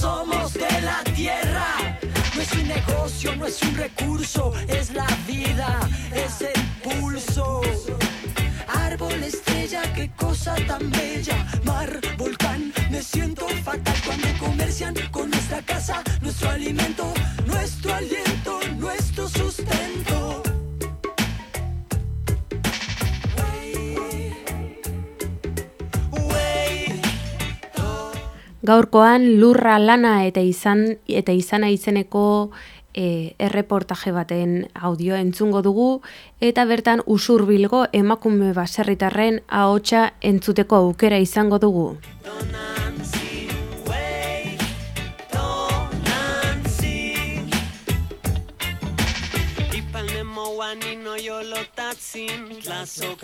somos de la tierra. No es un negocio, no es un recurso, es la vida, es el pulso. Árbol, estrella, qué cosa tan bella. Mar, volcán, me siento fatal cuando comercian con nuestra casa, nuestro alimento, Gaurkoan lurra lana eta izan eta izana izeneko e, erreportaje baten audio entzungo dugu eta bertan usurbilgo emakume baserritarren ahotsa entzuteko aukera izango dugu. yo Guanino, mo Tlazocamatito, tatsin la so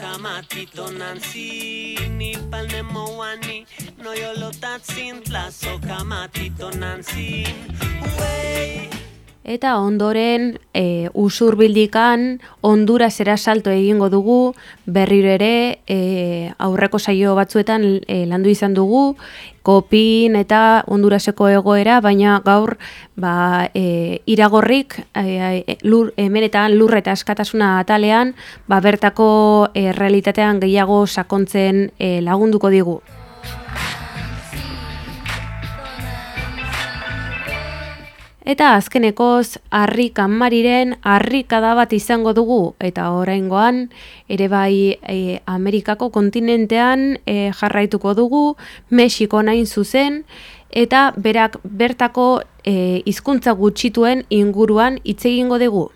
Noyolotatsin, Tlazocamatito, Nancy. Way. Eta ondoren e, usurbildikan Honduras era salto egingo dugu berriro ere e, aurreko saio batzuetan e, landu izan dugu kopin eta onduraseko egoera, baina gaur ba, e, iragorrik e, e, lur, emeretan lurra eta askatasuna atalean ba, bertako e, realitatean gehiago sakontzen e, lagunduko digu. Eta azkenekoz, harri kanmariren harrikada bat izango dugu, eta oraingoan ere bai e, Amerikako kontinentean e, jarraituko dugu, Mexiko nain zuzen, eta berak bertako e, hizkuntza gutxituen inguruan hitz egingo dugu.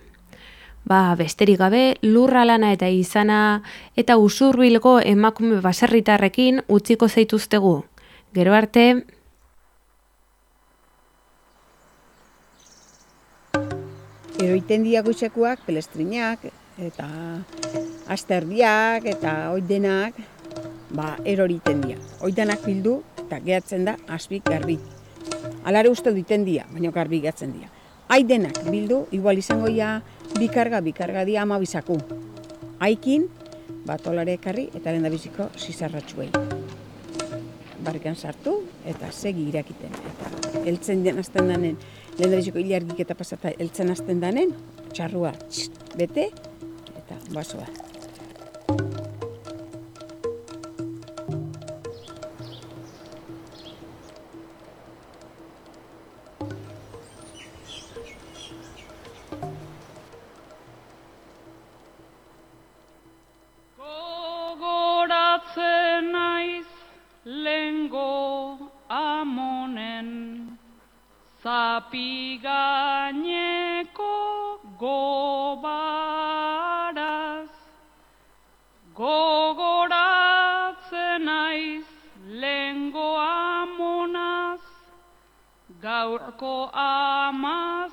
Ba, besterik gabe, lurra lana eta izana eta usurbilgo emakume baserritarrekin utziko zaituztegu. Gero arte, eroiten dia gutxekuak, pelestrinak, eta asterdiak, eta oidenak, ba, eroriten dia. Oidenak bildu, eta gehatzen da, asbik garbi. Alare uste duten dia, baina garbi gehatzen dia. Aidenak bildu, igual izango ja, bikarga, bikarga dia ama bizaku. Aikin, bat olare ekarri, eta lehen da biziko zizarratxuei. Barrikan sartu, eta segi irakiten. Eta eltzen den azten denen, lehen dabiziko hilargik eta pasata eltzen azten danen, txarrua bete eta basoa zapigaineko gobaraz, gogoratzen naiz lengo amonaz, gaurko amaztaz,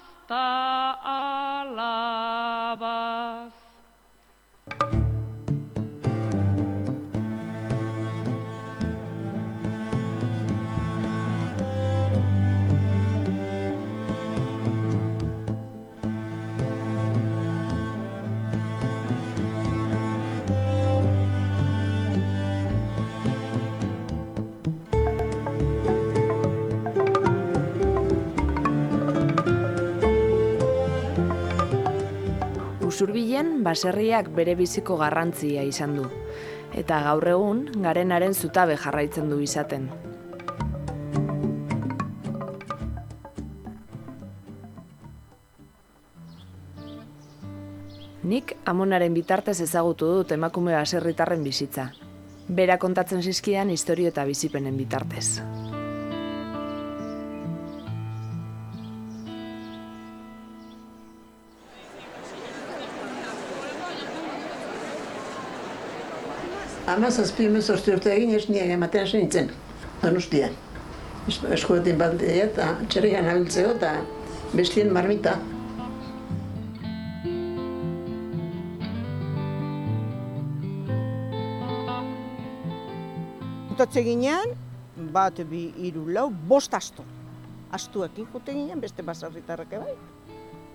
Usurbilen baserriak bere biziko garrantzia izan du eta gaur egun garenaren zutabe jarraitzen du izaten. Nik amonaren bitartez ezagutu dut emakume baserritarren bizitza. Bera kontatzen zizkidan historio eta bizipenen bitartez. Ama zazpi emezortzi urte egin ez nien ematen hasi nintzen, donostian. Eskuetin bat eta txerrian abiltzeo eta bestien marmita. Utatze ginean, bat bi iru lau, bost asto. Astuekin jute ginean, beste basarritarrak bai.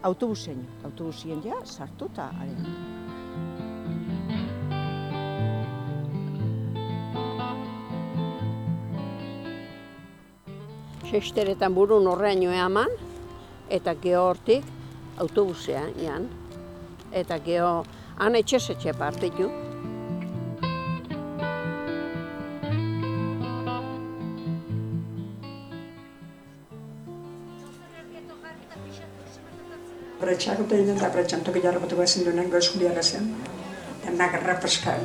Autobusen, autobusien ja, sartu eta Sesteretan burun horreaino eman, eta geho hortik autobusean, jan. Eta geho, han etxesetxe partitu. Pretxak eta egin da pretxan toki jarrapatu ezin duen goizkuliak ezen. Denak errepreska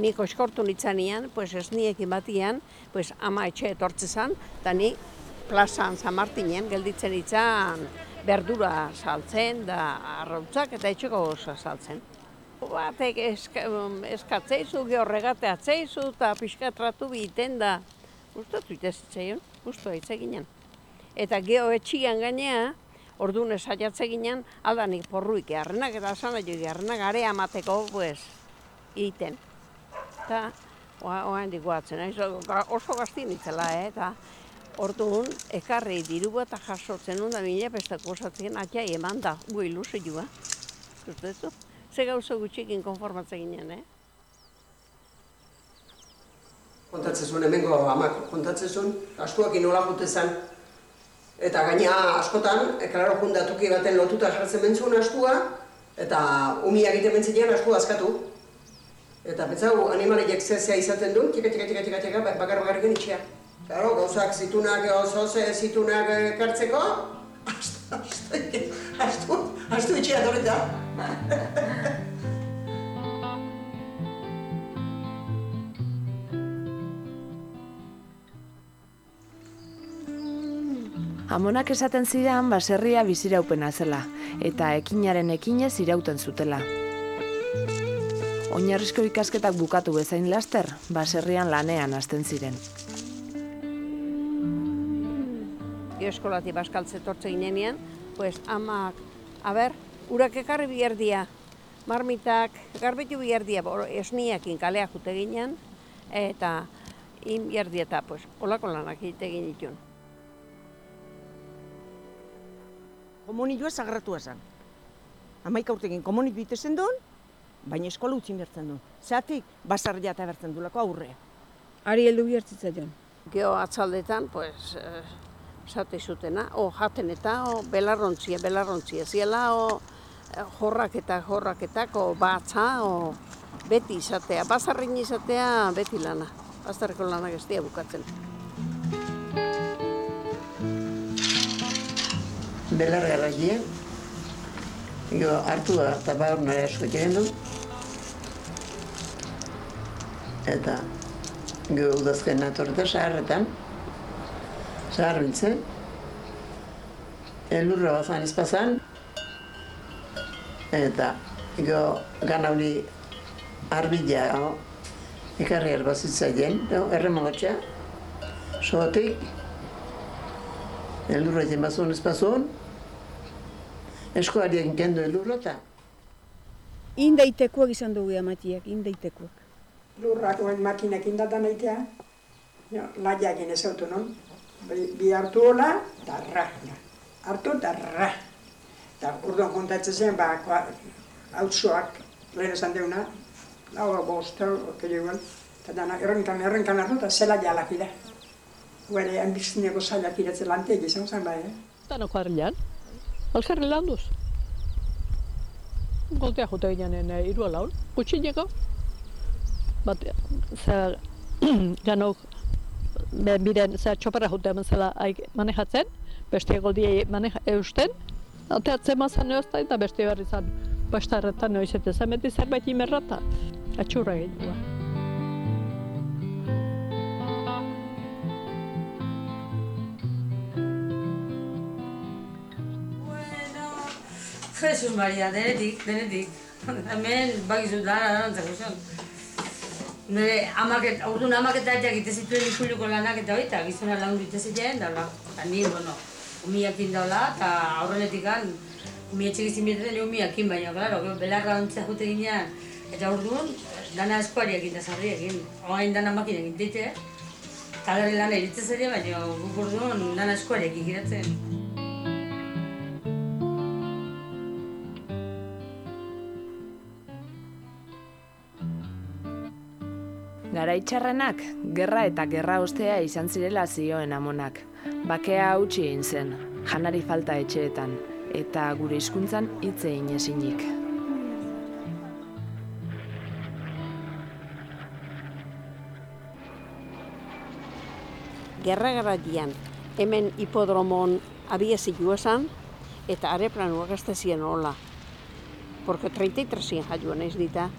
Nik oskortu nitzanian, pues ez niekin batian, pues ama etxe etortze zan, eta ni plazan San Martinen gelditzen itzan berdura saltzen, da arrautzak eta etxeko osa saltzen. Batek eska, eskatzeizu, gehorregate atzeizu, eta pixka tratu biten da. Gustatu itezitzaion, gustu hitz eginen. Eta geho etxian gainea, orduan esaiatze ginen, aldanik porruik eharrenak eta jo eharrenak are amateko, pues, iten. Eta, oain diguatzen, naiz, ga- oso gazti nitzela, eh? eta orduan, ekarri diru bat jasotzen nun da mila bestako osatzen, atia eman da, gu ilusioa. Ustezu? Ze gauza gutxikin konformatzen ginen, eh? Kontatzen zuen hemengo amak, kontatzen zuen, astuakin nola jute zen. Eta gaina askotan, e, klaro jundatuki baten lotuta jartzen bentzuen astua, eta umiak egiten bentzilean astua askatu. Eta betzau, animaliek zezea izaten duen, txika, txika, txika, txika, txika, bakar bakarrik itxea. Claro, gauzak zitunak, oso ze zitunak ekartzeko, astu, astu, astu, astu itxea torreta. Amonak esaten zidan baserria biziraupena zela, eta ekinaren ekinez irauten zutela. Oinarrizko ikasketak bukatu bezain laster, baserrian lanean hasten ziren. eskolati baskaltze tortze ginenean, pues amak, a ber, urak ekarri biherdia, marmitak, garbetu biherdia, bo, esniakin kalea jute ginen, eta in biherdia eta, pues, olako lanak egite egin ditun. Komunioa sagratua zen. Hamaika urtekin komunit bitezen duen, baina eskola utzi bertzen duen. Zatik, basarria eta bertzen duelako aurrea. Ari heldu bihertzitzen. Geo atzaldetan, pues, eh, esate zutena, o jaten eta, o belarrontzia, belarrontzia, ziela, o eh, jorrak eta jorraketak, o batza, o beti izatea, bazarrin izatea, beti lana. Bazarreko lanak ez dira bukatzen. belar garagia. Jo hartu da eta nire asko egin du. Eta jo udazken natoreta saharretan. Sahar biltzen. Elurra bazan ezpazan. Eta jo gana hori arbila o, ekarri erbazitzaien, erremolotxa. Sotik, elurra egin bazuen ezpazun, eskoarien kendu elurra eta Indaitekoak izan dugu amatiak, indaitekoak. Lurrak oen makinekin datan eitea, jo, laiakin ez autu non. Bi, hartu hola, eta ra, hartu eta ra. Eta urduan kontatzen zen, ba, koa- hautsoak, lehen esan deuna, lau bost, okei igual, eta dana errenkan, errenkan hartu, eta zela jalak ira. Huere, hanbiztineko zailak iratzen lanteak izan zen, bai, eh? Dano kuadrilan. Alkarri landuz. Goltea jute ginen irua laun. Gutxineko. Bat, ze, ganok, biren, ze txoparra jute hemen zela manejatzen, beste goldiei maneja, eusten, ateatzen mazan eozta eta beste berri zan bastarretan noizetan zen beti zerbait imerrata. Atxurra egin Jesus Maria, denetik, denetik. Hemen bakizu dara darantzako zen. Nire amaket, aurduan amaketariak ite zituen ikuluko lanak eta hori, eta gizona lagun ite zituen, da. Eta ni, bueno, umiakin daula, eta aurrenetik an, umiatxek izin bietan, ni umiakin, baina, klaro, belarra ontzea jute ginean, eta orduan, dana eskuariak eta zarriekin, oain dana makinak intite, eta gero lana iritzen zeria, baina guk orduan dana eskuariak ikiratzen. Garaitxarrenak, gerra eta gerra ostea izan zirela zioen amonak. Bakea hautsi egin zen, janari falta etxeetan, eta gure hizkuntzan hitz egin ezinik. Gerra garatian, hemen hipodromon abiezi esan, eta areplanu agaztezien hola. Porque 33 jaioa naiz dita,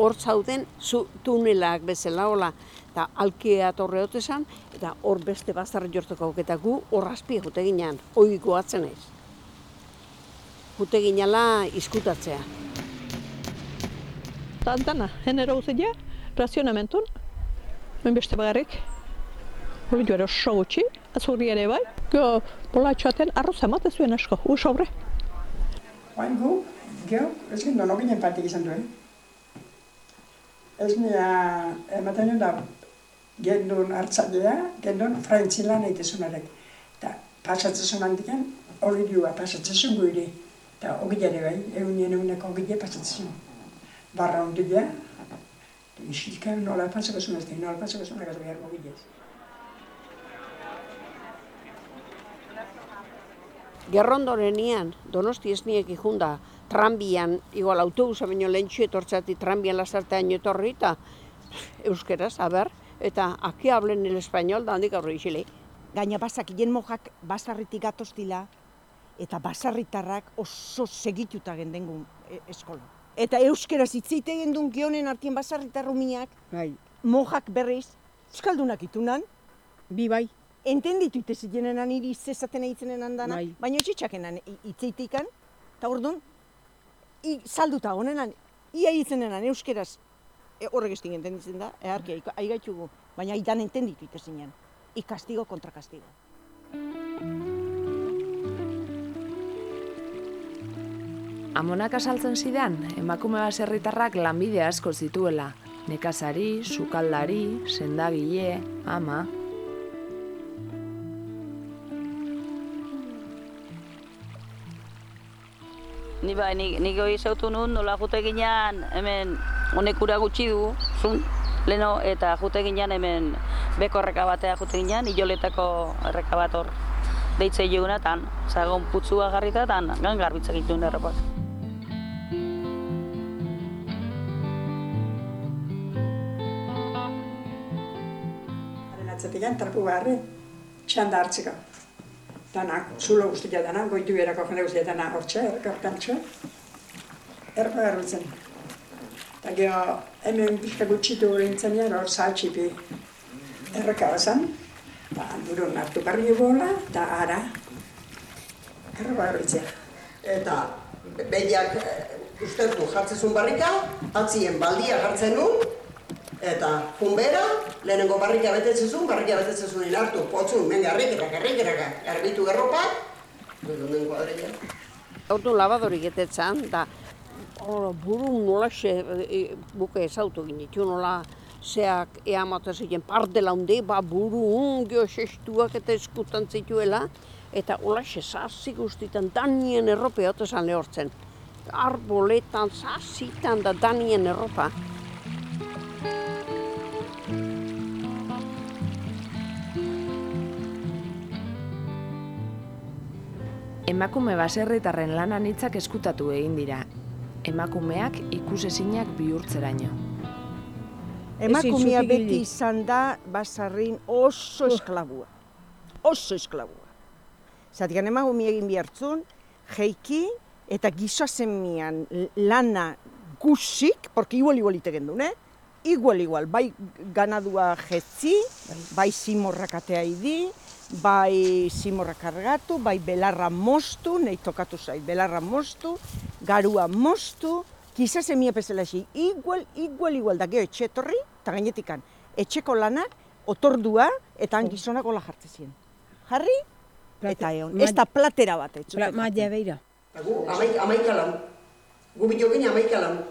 hor zauden zu tunelak bezala hola, eta alkea torre esan, eta hor beste bazar jortuko eta gu hor azpi jute ginean, hoi goatzen naiz. Jute ginala izkutatzea. Tantana, genero uzidea, razionamentun, ben beste bagarrik. Hori joero oso gutxi, azurri ere bai. Gio, bola txaten arroz emate zuen asko, hu sobre. Oain gu, gero, ez gindon oginen partik izan duen. Ez nia, ematen da, gendun hartzailea, gendun frantzilan egitezunarek. Eta pasatzen handiken, hori diua pasatzen zuen guiri. Eta ogilare bai, egunien eguneko ogile pasatzen zuen. Barra ondilea, isilka nola pasako zuen ez da, nola pasako zuen ez behar ogilez. Gerrondorenian, donosti ez niek ikunda, tranbian, igual autobusa baino lehentxu etortzati tranbian lasartean etorri, eta euskeraz, aber, eta aki hablen el español da handik aurre isile. Gaina basak hien mojak basarritik gatostila, eta basarritarrak oso segituta gendengun e, eskola. Eta euskeraz hitzeite gendun gionen artien basarritarrumiak, Bai, mojak berriz, euskaldunak itunan, bi bai. entenditu ite zirenenan iri zezaten eitzenen andana, Bai. baina txitxakenan itzeitikan, eta orduan, i, salduta honenan, ia itzenenan euskeraz, e, horrek ez entenditzen da, eharkia, aigaitzugu, baina idan entenditu ite zinen. Ikastigo kontra kastigo. Amonak asaltzen zidan, emakume baserritarrak lanbide asko zituela. Nekazari, sukaldari, sendagile, ama... Ni bai, nik, nik hori zautu nun, nola jute ginean, hemen honek ura gutxi du, zun, leno, eta jute ginean hemen beko erreka batea jute ginean, iloletako erreka bat hor deitze juguna, tan, zagon putzua garrita, tan, gan garbitzak dituen errepak. Haren atzetik trapu garri, txanda hartzeko. Dana, zulo guztia dana, goitu erako jende guztia dana hortxe, erkarkantxo. Erpa garbitzen. Eta gero, hemen pixka gutxitu rintzen jara, hor saltxipi erreka bazan. Ba, burun hartu garri bola, eta ara. Erpa garbitzea. Eta be- behiak e, ustertu jartzezun barrika, atzien baldia jartzen nun, eta junbera, lehenengo barrika betetzezun, barrika betetzezun hartu, potzun, men garrikeraka, garrikeraka, garbitu gerropak, Onden kuadrilla. Ordu labadorik etetzan, da hor, buru nola xe, e, buke ezautu ginitu, nola zeak ea mata ziren partela hunde, ba buru ungio xestuak eta eskutan zituela, eta hola xe zazi guztitan danien errope otezan lehortzen. Arboletan, zazitan da danien erropa. Emakume baserritarren lanan hitzak eskutatu egin dira. Emakumeak ikusezinak bihurtzeraino. Emakumea beti izan da basarrin oso esklabua. Oso esklabua. Zatikan emakumea egin bihartzun, jeiki eta giza zemian lana gusik, porque itegen duen, eh? Igual igual, bai ganadua jetzi, bai zimorrak atea idi, bai zimorrak kargatu, bai belarra mostu, nahi tokatu zait, belarra mostu, garua mostu, giza semia bezala xi, igual, igual, igual, da gero etxe etorri, eta gainetikan, etxeko lanak, otordua, eta han gizonak hola jartzen ziren. Jarri, eta egon, ez da platera bat. Pla, maia beira. Gu, amaik, amaika lan. Gu bilokin amaika lan.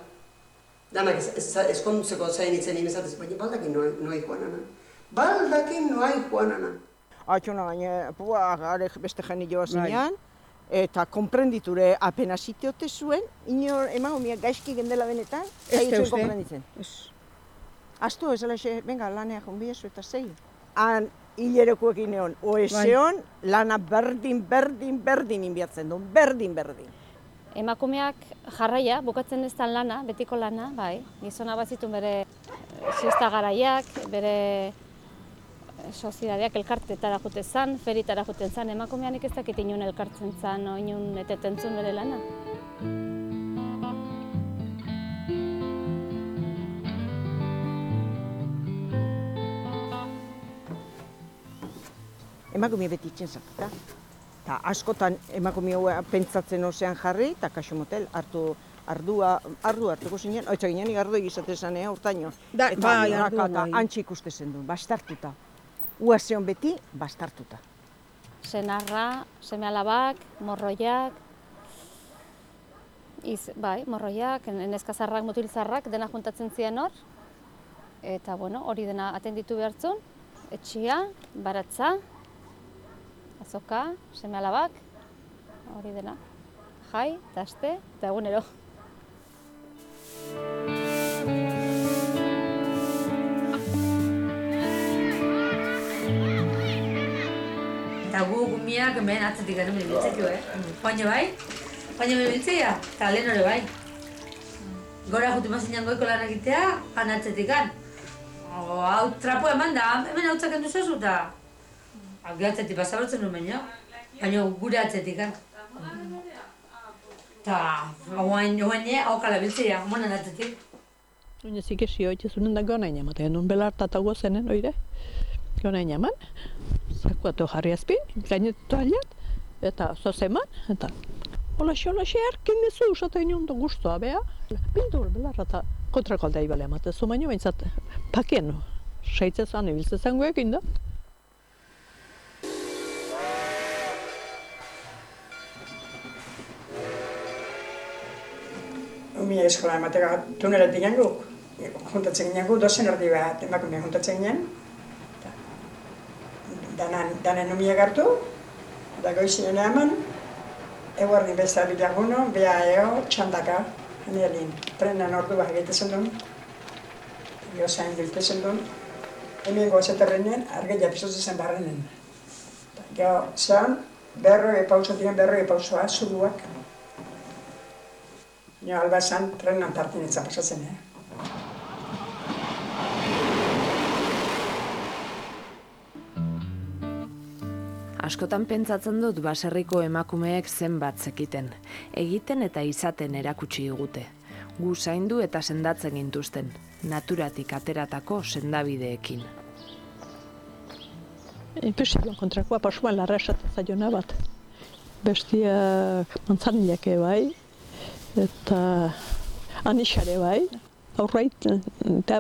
Danak ez, ez, ezkondutzeko zain itzen imezatez, baina baldakin noai, noai joan ana. Baldakin noai joan ana. Atxona gaine, pua, gare beste jeni joa Bai. zinean, eta konprenditure apenas iteote zuen, inor emakumea gaizki gendela benetan, Ez zaitzen uste. konprenditzen. Ez. Astu ez alaxe, venga, lanea jonbiezu eta zei. Han hilerekuekin egon, oeseon, lana berdin, berdin, berdin inbiatzen du, berdin, berdin. Emakumeak jarraia, bukatzen ez lana, betiko lana, bai. Gizona batzitun bere eh, siesta garaiak, bere eh, sozidadeak elkartetara jute zan, feritara juten zan, emakumeanik ez dakit inun elkartzen zan, o inun etetentzun bere lana. Emakume beti itxen sartuta. Ta askotan emakume hau pentsatzen osean jarri, eta kaso motel hartu ardua, ardu hartuko zinen, oitza ginen ardu egizate zanea urtaino. Da, eta bai, ardua, bai. antxe ikuste zen du, bastartuta. Uazeon beti, bastartuta. Senarra, seme alabak, morroiak, iz, bai, morroiak, neskazarrak, mutilzarrak, dena juntatzen ziren hor. Eta, bueno, hori dena atenditu behartzun, etxia, baratza, azoka, seme alabak, hori dena. Jai, eta aste, eta egunero. Eta gu gumiak hemen atzetik gero biltzeko, eh? Baina bai, baina biltzea, eta lehen hori bai. Gora jutu mazinan goiko lan egitea, han atzetik gan. Hau trapo eman da, hemen hau txaken duzazu eta... Hau atzetik pasabartzen nuen baino, baina gure atzetik gan. Eta, oain, oain, hau kala biltzea, monan atzetik. Oina zik esi hori zunen da gona inamaten, nun belartatago zenen, oire? Gona inaman, zakuatu jarri azpin, gainetu aliat, eta zozeman, eta Hola, hola, erkin dizu, usata inoen da guztua, bea. Bindu, belarra eta kontrako aldea ibale amate zu, baina behintzat, pakien, seitze zan, ibiltze zango egin da. Umi eskola ematera tuneletik ginen guk, juntatzen ginen guk, dozen erdi bat emakume juntatzen ginen. Danan, danen umiak hartu, da goizinen eman, eguerdin beste bilaguno, bea eo, txandaka, hanelin, trenan ordu bat egitezen duen, gozain biltezen duen, hemen gozaterrenen, argeia pisotzen zen barrenen. Gero, zan, berroi pauso diren berroi pausoa, zuruak. Nio alba zan, trenan tartin etza pasatzen, eh? Askotan pentsatzen dut baserriko emakumeek zenbat zekiten, egiten eta izaten erakutsi digute. Gu zaindu eta sendatzen gintuzten, naturatik ateratako sendabideekin. Inpesiboan kontrakoa pasuan larra esaten zaiona bat. Bestiak mantzanilak bai, eta anixare bai, aurrait eta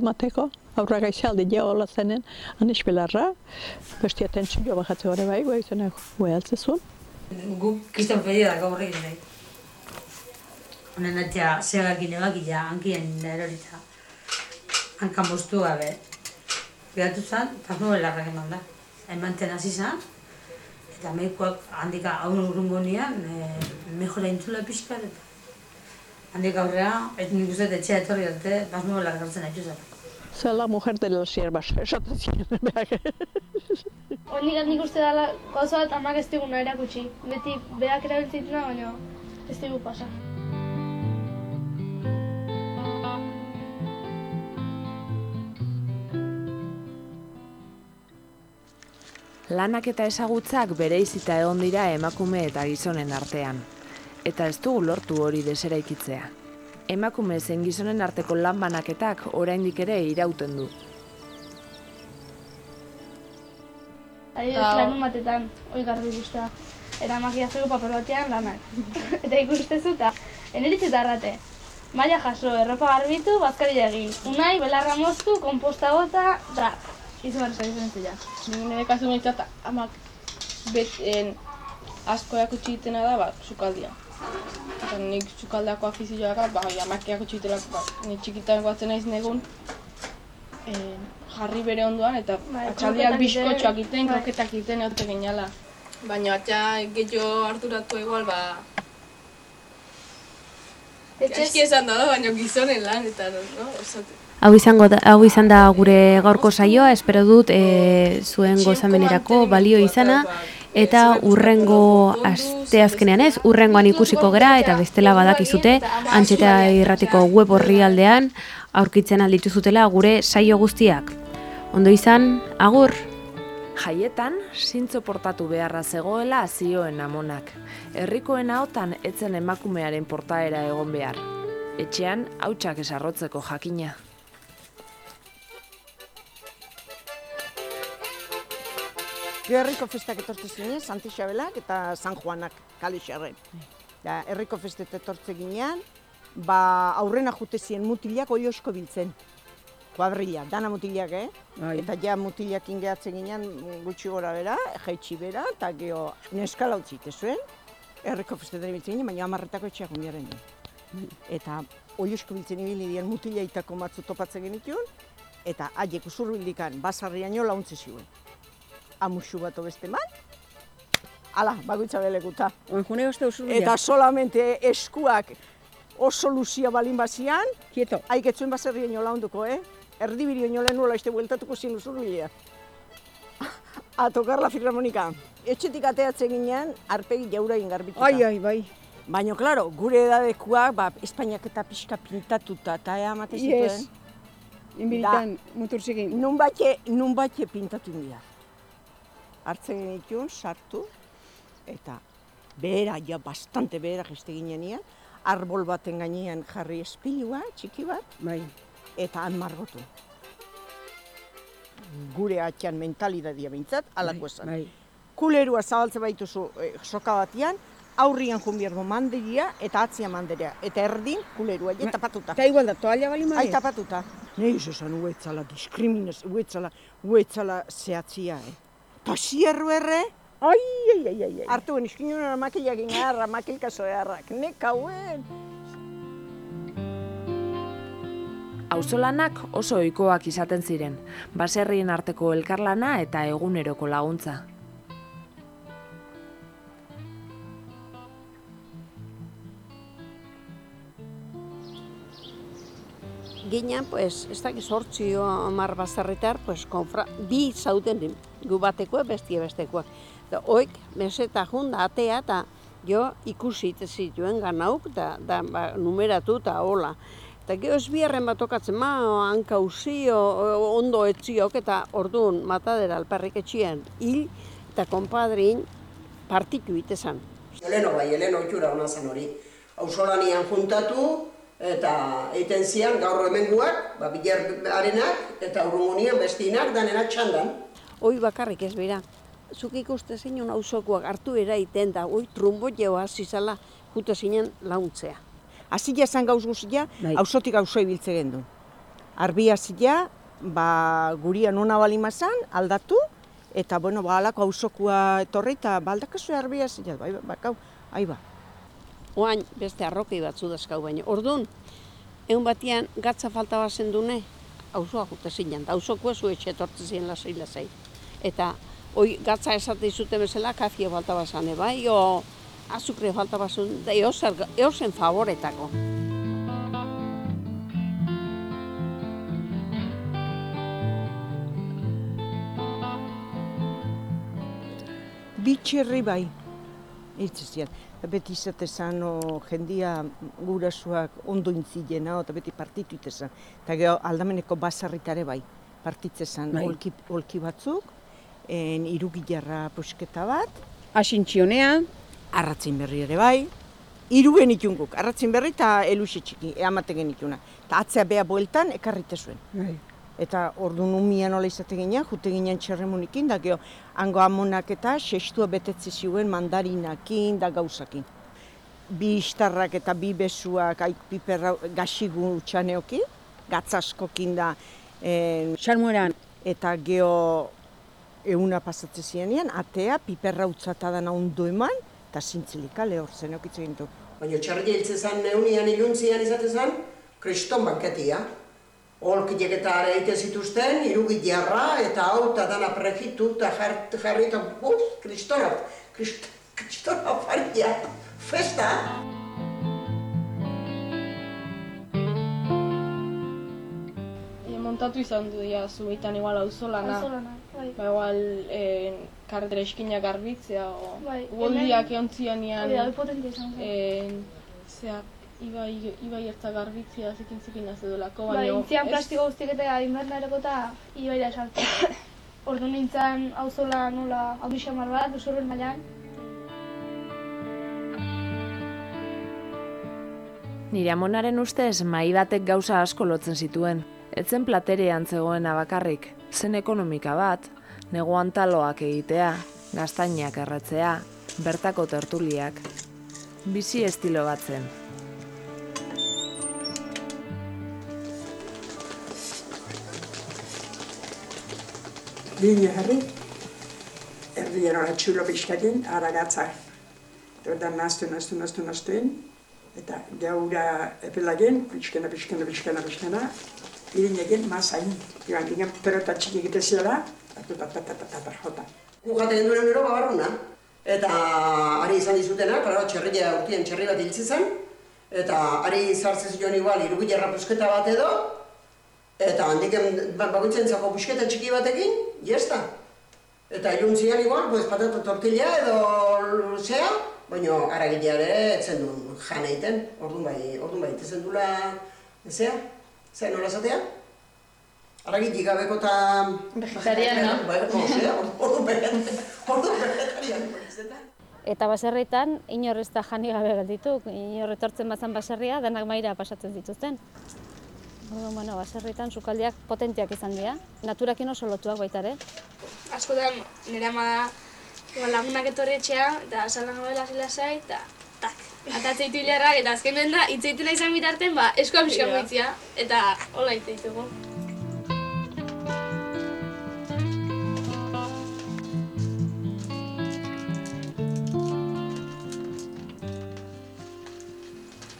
aurra gaizaldi jaola zenen, anix belarra, bestia tentsio bajatze hori bai, guai zenak guai altzezun. Guk kiston pedia da gaur egin nahi. Honen atia segakin ebakia, hankien erorita. Hankan bostu gabe. Geratu zen, eta nu belarrak eman da. Emanten hasi zen, eta medikoak handika aurren urrungo nian, e, mejora intzula pixkat, eta handik aurrea, ez nik uste etxea etorri dute, basnu belarrak hartzen haitu zen. Zela mujer de los hierbas, esaten ziren behar. Ondik nik uste dela gauza bat amak ez diguna erakutsi. Beti beak erabiltzituna, baina ez digu pasa. Lanak eta ezagutzak bereizita egon dira emakume eta gizonen artean. Eta ez dugu lortu hori deseraikitzea. Emakume zen gizonen arteko lan banaketak oraindik ere irauten du. Adibidez, lanun batetan, hoi garbi guztia. Eramakia zego paper batean lanak. eta ikustezu eta eneritxeta arrate. Maila jaso, erropa garbitu, bazkari egin. Unai, belarra moztu, komposta bota, da. Izu barra izan zila. Nire kasu behintzat amak bet, en, asko erakutsi ditena da, ba, sukaldia. Eta nik sukaldako afizioa da, ba, amak erakutsi ditela, ba, ni txikitan guatzen naiz negun, en, jarri bere ondoan, eta Bai, atxaldiak kroketak bizkotxoak iten, bai. kroketak iten, eute geniala. Baina atxa gehiago harturatu igual, ba, Eski esan da, baina gizonen lan, eta no, no? Osatu. Hau izango da, hau izan da gure gaurko saioa, espero dut e, zuen gozamenerako balio izana eta urrengo asteazkenean ez, urrengoan ikusiko gera eta bestela badakizute antxeta irratiko web orrialdean aurkitzen alditu zutela gure saio guztiak. Ondo izan, agur! Jaietan, zintzo portatu beharra zegoela zioen amonak. Herrikoen ahotan etzen emakumearen portaera egon behar. Etxean, hautsak esarrotzeko jakina. Herriko festak etortze zinen, Santi Xabelak eta San Juanak kalixarren. Da, herriko festet etortze ginean, ba, aurrena jute ziren mutilak oliosko biltzen. Kuadrilla, dana mutilak, eh? Bai. Eta ja mutilak ingeatzen ginean gutxi gora bera, jaitsi bera, eta geho neskala utzi zuen. Herriko festetan biltzen ginen, baina amarretako etxeak ondiaren. Eta oliosko biltzen ibili dian mutilaitako matzu topatzen genituen, eta haiek usurbildikan basarriaino launtze ziuen amuxu bat beste man. Ala, bakoitza belekuta. June oste usurbila. Eta solamente eskuak oso luzia balin bazian, Quieto. haiketzuen baserri inola onduko, eh? Erdibiri inola nuela este bueltatuko zin usurbilea. A tocar la filharmonika. Etxetik ateatzen ginean, arpegi jaura ingarbituta. Ai, ai, bai. Baina, klaro, gure edadekuak, ba, Espainiak eta pixka pintatuta, eta ea amate zituen. Yes. Inbiritan, muturzekin. Nun batxe, nun batxe pintatu india. Hartzen genituen, sartu, eta behera, ja, bastante behera jeste ginean, arbol baten gainean jarri espilua, txiki bat, bai. eta han margotu. Gure atxan mentalidadia bintzat, alako esan. Bai. Kulerua zabaltze baituzu eh, soka batian, aurrian junbiergo manderia eta atzia manderia. Eta erdin kulerua, ja, tapatuta. Eta igual da, toalla bali Ai, tapatuta. Nei, esan uetzala diskriminaz, uetzala, uetzala zehatzia, eh. Ta zierru erre, ai, ai, ai, ai, ai. Artu ben, iskinun ramakilak ingarra, makilkaso eharrak, nekauen. Auzolanak oso ohikoak izaten ziren, baserrien arteko elkarlana eta eguneroko laguntza. Ginean, pues, ez dakiz hortzi amar bazarritar, pues, konfra, bi zauden gu batekoa, bestie bestekoak. Da, oik, meseta junda atea, eta jo ikusi zituen ganauk, da, da ba, numeratu eta hola. Eta gero ez biharren bat okatzen, ma, hanka usio, ondo etziok, eta orduan matadera alperrik etxien hil, eta konpadrin partitu itezan. Eleno bai, Eleno itxura hona zen hori. Ausolanian juntatu, eta egiten zian gaur hemenguak, ba, bilarenak, eta urrungunian bestinak, danenak txandan. Hoi bakarrik ez bera. Zuk ikuste zein auzokoak hartu eraiten da, oi trumbo joa zizala jute zinen launtzea. Hasi esan gauz guztia, Bai. auzotik auzo ibiltze gendu. Arbi hasia, ba, guria nona balimazan, aldatu, eta, bueno, ba, alako auzokua etorri, eta baldakazu arbi hasia, bai, ba, bakau, ai ba. Oain beste arrokei batzu dazkau baino. Orduan, egun batian gatza falta bazen dune, auzoa jute zinen, da auzoko zu etxe etortzen ziren lasai lasai. Eta hoi gatza esate izute bezala kafia falta bazane, bai, o azukre falta bazun, da eozer, eozen favoretako. Bitxerri bai, itzizian. Beti izatezan o, jendia gurasuak ondo intzilena, eta beti partitu itezan. Eta gero aldameneko basarritare bai, partitzezan Bai. olki, olki batzuk, en, irugilarra pusketa bat, Asintxionea, arratzin berri ere bai, hiru genitun guk, arratzin berri eta eluxe txiki, eamaten genituna. Eta atzea beha bueltan ekarrite zuen. bai. Eta ordu numia nola izate ginean, jute ginean txerremunikin, da geho, hango amonak eta sextua betetze ziuen mandarinakin da gauzakin. Bi istarrak eta bi besuak aik piperra gaxigu txaneokin, gatzaskokin da. En, Salmueran. Eta geho euna pasatze zienean, atea piperra utzata dana ondo eman, eta zintzilika lehor zen okitzen gintu. Baina txarri hiltze zan neunian iluntzian izate zan, kriston banketia. Olkiek eta ara egiten zituzten, irugi jarra, eta hau eta dana prejitu, eta jar- jarri eta, buf, kristona, krist, kristona faria, festa! Kontatu izan du ja, zueitan igual auzolana. Auzolana, bai. Ba, igual, eh, karretera eskinak garbitzea, o, Bai, goldiak hemen- eontzianean, Hori da, hori potentia izan zen. eh, zea, ibai, ibai ertza garbitzea zikin zikin azedolako, Bai, baina... intzian ez- plastiko guztiak eta inbernareko eta ibaira sartzen. Ordu nintzen auzola nola hau xamar bat, usurren mailan. Nire amonaren ustez, mai batek gauza asko lotzen zituen. Etzen platerean zegoena bakarrik, zen ekonomika bat, neguan taloak egitea, gaztainak erratzea, bertako tertuliak. Bizi estilo bat zen. Bine herri, erdien hori txulo pixkatin, ara gatza. Eta naztu, naztu, naztu, naztuen, eta gaura irin egin mazain. Iban ginen pelota txiki egite zela, eta ta ta ta ta ta ta jota. Gu jaten duen ero babarruna. Eta ari izan dizutena, klaro, txerria urtien txerri bat hiltzi zen. Eta ari zartzen zion igual, irubilerra pusketa bat edo. Eta handiken ba- bakoitzen zako pusketa txiki batekin, jesta. Eta iluntzian igual, pues, patata tortilla edo zea, baina aragilea ere etzen duen jan egiten. Orduan bai, orduan bai, etzen dula, zea, zea nola zatea? Aragitik gabeko eta... Vegetariana. Bai, orduan vegetariana. Orduan vegetariana. Eta baserritan inor ez da jani gabe gelditu, inor etortzen bazan baserria, denak maira pasatzen zituzten. Orduan, bueno, baserritan sukaldiak potentiak izan dira, naturakin oso lotuak baita ere. Askotan nire ama da lagunak etorri etxea, eta salan gabela lasai, eta tak, atatzea ditu hilarrak, eta azkenen da, itzaitela izan bitarten, ba, eskua pixka Ja. moitzia, eta hola itzaitugu.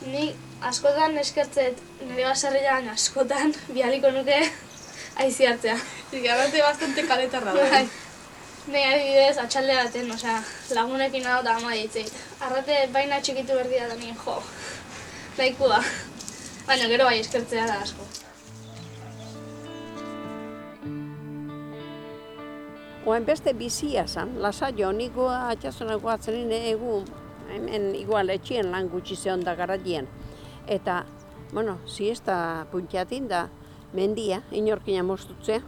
Ni askotan eskertzet nire baserrian askotan bialiko nuke aizi hartzea. Garate bastante kaletarra da. Bai. Nei adibidez, atxalde baten, osea, lagunekin hau eta ama ditzeit. Arrate baina txikitu berdia da nien, jo. Nahiko da. Baina gero bai eskertzea da asko. Oen beste bizia zan, lasaio, niko atxasonako atzenen egun, hemen igual etxien lan gutxi zehon da garatien. Eta, bueno, siesta puntiatin da, mendia, inorkina mostutzea.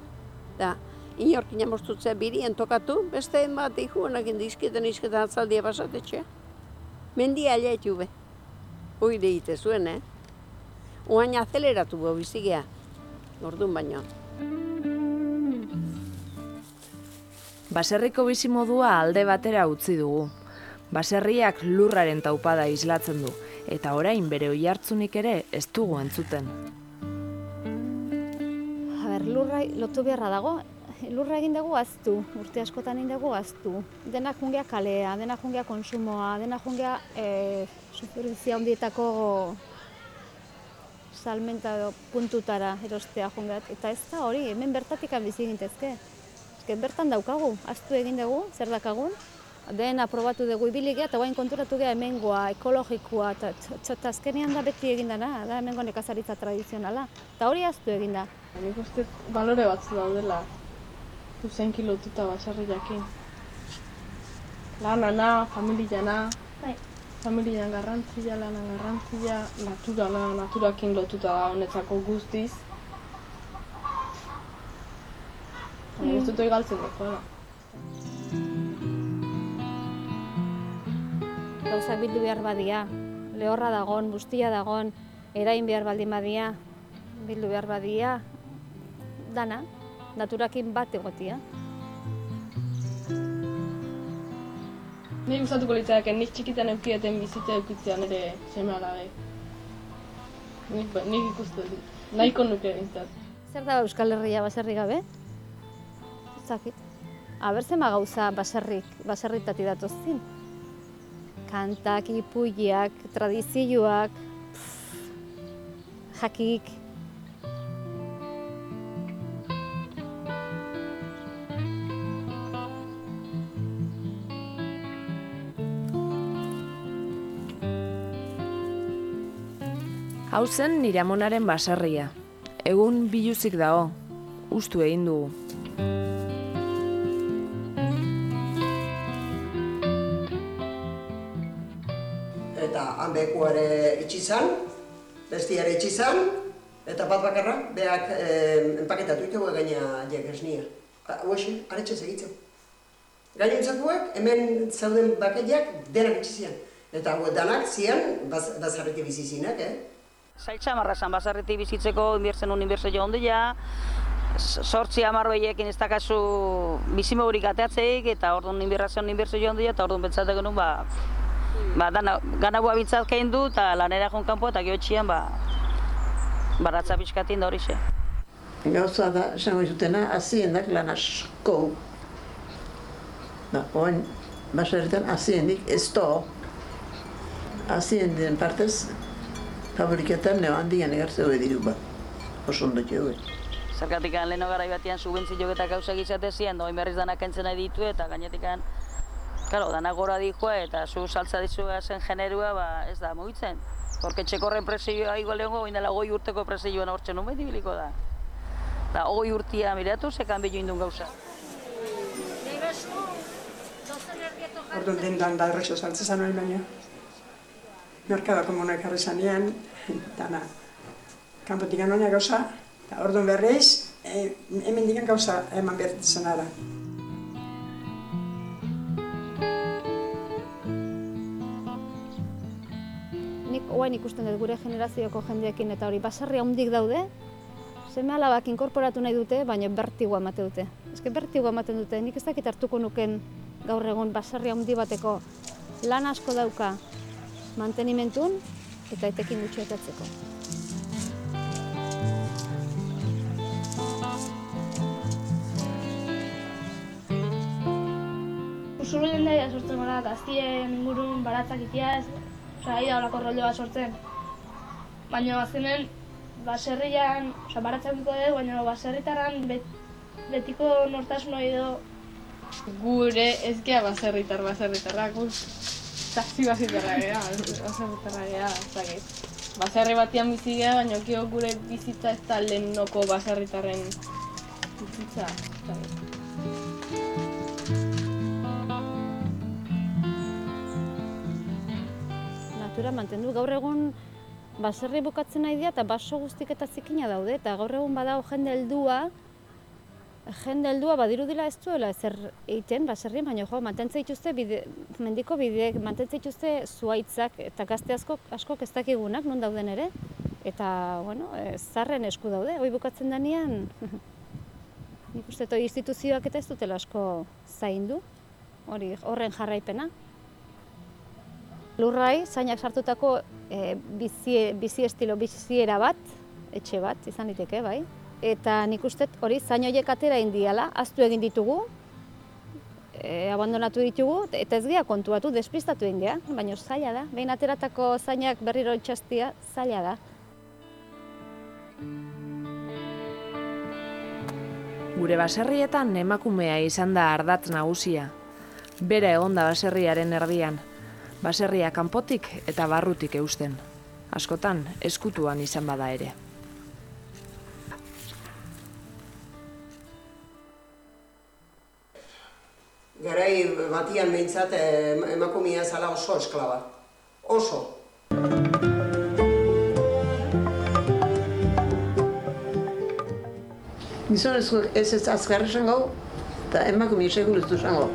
Da, inorkina mostutzea birien tokatu, beste bat ihuenak dizketen izketan atzaldia pasatetxe. Mendia aleitu be. Hoi deite zuen, eh? Oain azeleratu bo bizigea, orduan baino. Baserriko bizimodua alde batera utzi dugu. Baserriak lurraren taupada islatzen du, eta orain bere oihartzunik ere ez dugu entzuten. A ber, lurra lotu beharra dago, lurra egin dugu aztu, urte askotan egin dugu aztu. Denak jungea kalea, denak jungea konsumoa, denak jungea e, superfizia handietako salmenta edo puntutara erostea jungeat. Eta ez da hori, hemen bertatik bizi egintezke. Eske bertan daukagu, aztu egin dugu, zer dakagun, den aprobatu dugu ibiligea eta guain konturatu geha hemengoa, ekologikoa, eta azkenean da beti egin dana, da hemengo nekazaritza tradizionala. Eta hori aztu egin da. Nik uste balore batzu daudela. Zuzenki lotuta baserriakin. Lanana, familiana, Bai. familian garrantzia, lana garrantzia, naturala, naturakin lotuta da honetzako guztiz. Baina ez dut hori galtzen dagoela. gauzak bildu behar badia, lehorra dagon, guztia dagon, erain behar baldin badia, bildu behar badia, dana, naturakin bat egotia. Ni gustatuko litzake nik txikitan eukieten bizitza eukitzea nire seme alabei. Nik, ba- nik ikusten. Nahiko nuke bintzat. Zer da Euskal Herria baserri gabe? Ez dakit. Aber zema gauza baserrik, baserritati datozin. Kantak, ipuiak, tradizioak, pff, jakik, Hau zen nire amonaren baserria. Egun biluzik dago, ustu egin dugu. Eta han ere itxi zan, bestia ere itxi zan, eta bat bakarra, beak eh, enpaketatu itegu gaina jek esnia. Hoxe, aretxe segitzen. Gainontzakoak hemen zauden bakaiak denak itxi zian. Eta hauek danak zian baz, bazarriti bizi zinak, eh? Zaitza marra esan bazarriti bizitzeko inbiertzen un inbertsio ondia, sortzi hamar behiekin ez dakazu bizimogurik ateatzeik, eta orduan inbierrazioan inbertsio ondia, eta orduan bentsatek genuen, ba, ba, dana, gana bua bintzatkein du, eta lanera joan kanpo, eta geotxian, ba, baratza pixkatin da hori xe. Gauza da, esango izutena, azienak lan asko. Ba, oain, baserritan aziendik ez to. Azien den partez, fabriketan neo handian egartze hori diru ba. Oso ondo jo Zergatik leheno garai batean subentzio eta gauza gizate zian, doin berriz danak entzen nahi ditu, eta gainetik Claro, dana gora dijoa eta zu saltza dizua zen generua, ba, ez da, mugitzen. Porque txekorren presioa igual lehenko, baina goi urteko presioan hortzen nun biliko da. Da, hogei urtia miratu, zekan billo indun gauza. Orduan dendan da errexo saltze zan hori baina. Merkada komunak jarri zanean, dana. Kanpotik anoia gauza, eta orduan berreiz, e, hemen digan gauza eman bertzen ara. Nik oain ikusten dut gure generazioko jendeekin eta hori baserri handik daude, seme alabak inkorporatu nahi dute, baina bertigoa emate dute. Eske bertigoa ematen dute, nik ez dakit hartuko nuken gaur egun baserri handi bateko lan asko dauka mantenimentun eta etekin gutxietatzeko. Usurbilen daia sortzen gara, gaztien ingurun baratzak itiaz, oza, ahi da holako rollo bat sortzen. Baina azkenen, baserrian, oza, baratzak dugu dugu, baina baserritarran bet, betiko nortasun hori edo Gure ez gea baserritar baserritarra, gu taxi baserritarra gea, baserritarra gea, zakit. Baserri batian bizi gea, baina kio gure bizitza ez da lehenoko baserritarren bizitza, zakit. Natura mantendu gaur egun baserri bukatzen nahi dira eta baso guztik eta zikina daude eta gaur egun badago jende heldua jende heldua badirudila ez duela ezer egiten baserri, baina jo, mantentzen dituzte bide, mendiko bideek, mantentzen dituzte zuaitzak eta gazte asko askok ez dakigunak non dauden ere. Eta, bueno, eh, zarren esku daude, hoi bukatzen denean, nik uste dut instituzioak eta ez dutela asko zaindu, hori horren jarraipena. Lurrai, zainak sartutako e, bizi, bizi estilo, biziera bat, etxe bat, izan liteke, bai. Eta nik uste dut hori zain horiek atera indiala, aztu egin ditugu, e, abandonatu ditugu, eta ez gea kontuatu, despistatu egin dira, baina zaila da. Behin ateratako zainak berriro itxastia, zaila da. Gure baserrietan emakumea izan da ardatz nagusia. Bera egon da baserriaren erdian. Baserria kanpotik eta barrutik eusten. Askotan, eskutuan izan bada ere. Garai batian behintzat em- emakumea zala oso esklaba. Oso. Gizonezkoak ez ez azkar esango, eta emakume seguru ez du esango.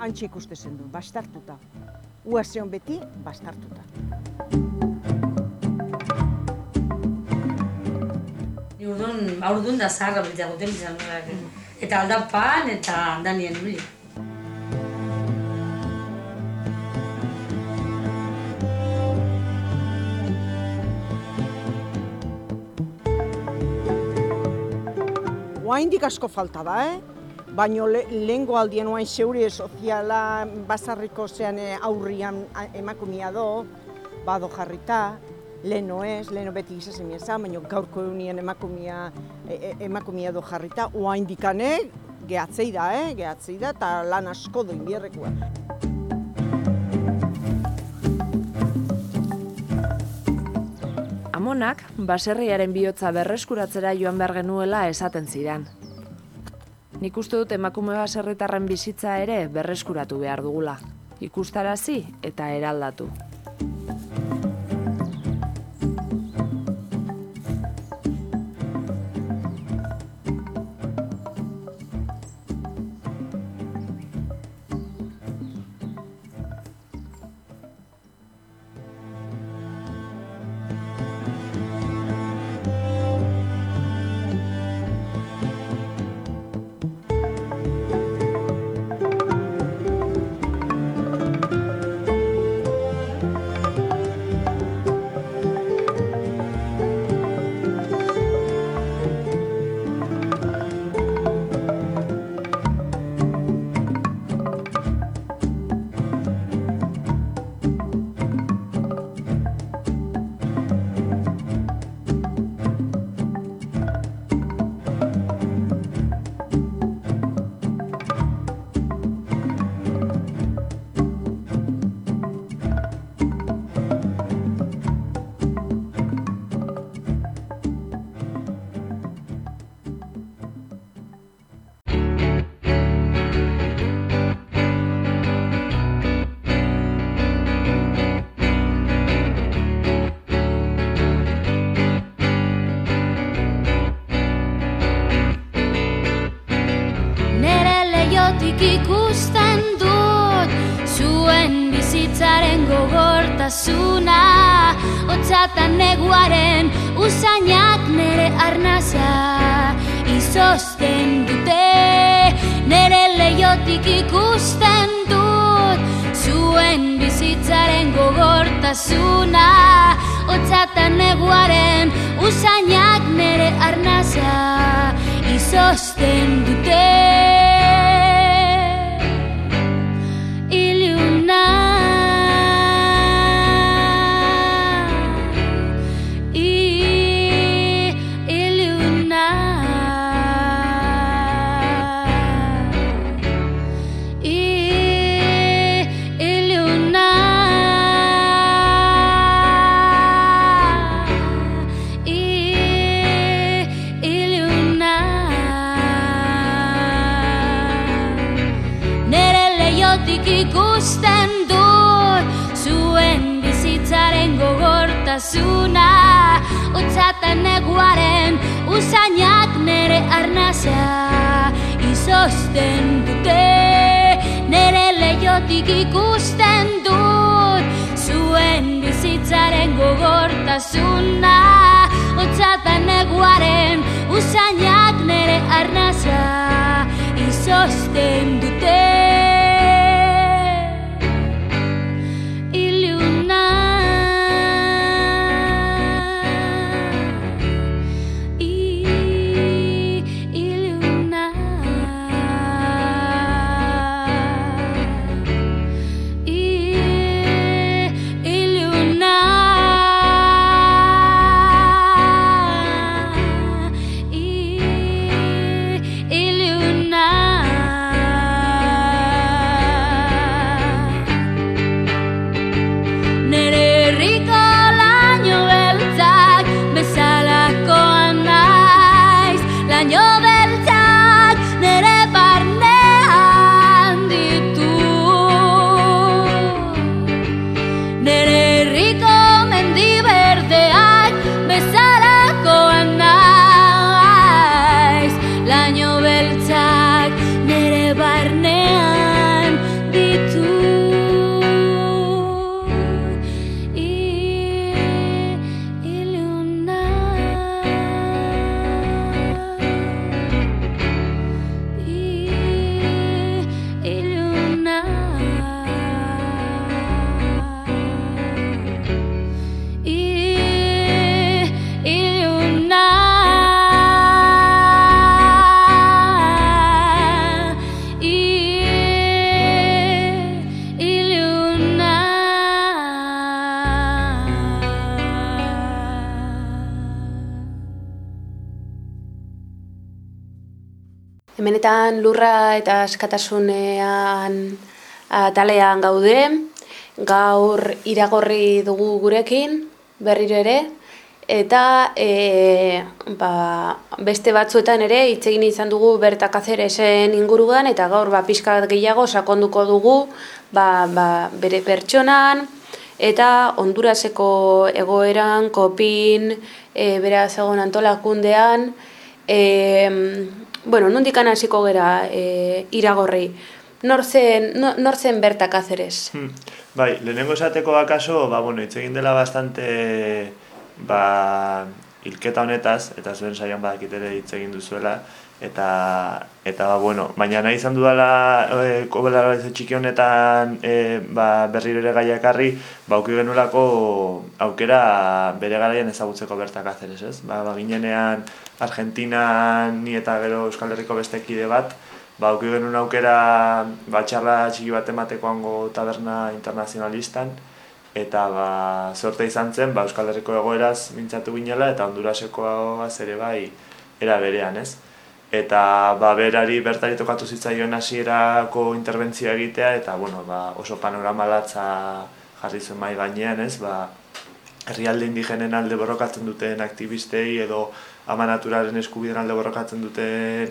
Antxe ikuste zen du, bastartuta. Uazeon beti, bastartuta. Aurdun da zaharra bete guten izan nolak. Eta aldapan eta danien uli. Oaindik asko falta da, eh? Baina le, lehengo aldien oain zeure soziala basarriko zean eh, aurrian emakumia do, bado jarrita, leheno ez, leheno beti gizazen miezan, baina gaurko egunien emakumia, e, e, emakumia do jarrita, oain dikane, gehatzei da, eh? gehatzei da, eta lan asko du inbierrekua. Amonak, baserriaren bihotza berreskuratzera joan behar genuela esaten zidan. Nik uste dut emakume baserritarren bizitza ere berreskuratu behar dugula. Ikustarazi eta eraldatu. Gogortasuna Otzatan neguaren usainak nere arnaza Izosten dute Nere leiotik ikusten dut Zuen bizitzaren gogortasuna Otzatan neguaren usainak nere arnaza Izosten dute Izosten dute Nere leiotik ikusten dut. Zuen bizitzaren gogortasuna Otzatan neguaren usainak nere arnaza Izosten dute Lurra eta askatasunean atalean gaude, gaur iragorri dugu gurekin, berriro ere, eta e, ba, beste batzuetan ere hitz egin izan dugu bertak azeresen inguruan, eta gaur ba, pixka bat gehiago sakonduko dugu ba, ba, bere pertsonan, eta Honduraseko egoeran, kopin, e, bera zegoen antolakundean, e, bueno, nundikan hasiko gera e, iragorri. Nor zen, nor zen Berta Cáceres? Hmm. Bai, lehenengo esateko akaso, ba, bueno, hitz egin dela bastante ba, ilketa honetaz, eta zuen saian badakit ere hitz egin duzuela, eta, eta ba, bueno, baina nahi izan dudala e, kobela txiki honetan e, ba, berriro ere gaiakarri, ba, auki genulako aukera bere garaian ezagutzeko Berta Cáceres, ez? Ba, ba, ginenean Argentina ni eta gero Euskal Herriko beste kide bat, ba, auki genuen aukera ba, txarra txiki bat emateko hango taberna internazionalistan, eta ba, sorte izan zen ba, Euskal Herriko egoeraz mintzatu ginela eta Hondurasekoa ere bai era berean, ez? Eta ba, berari bertari tokatu zitzaion hasierako interbentzioa egitea eta bueno, ba, oso panorama latza jarri zuen mai gainean, ez? Ba, herrialde indigenen alde borrokatzen duten aktivistei edo ama naturalen eskubideen alde borrokatzen duten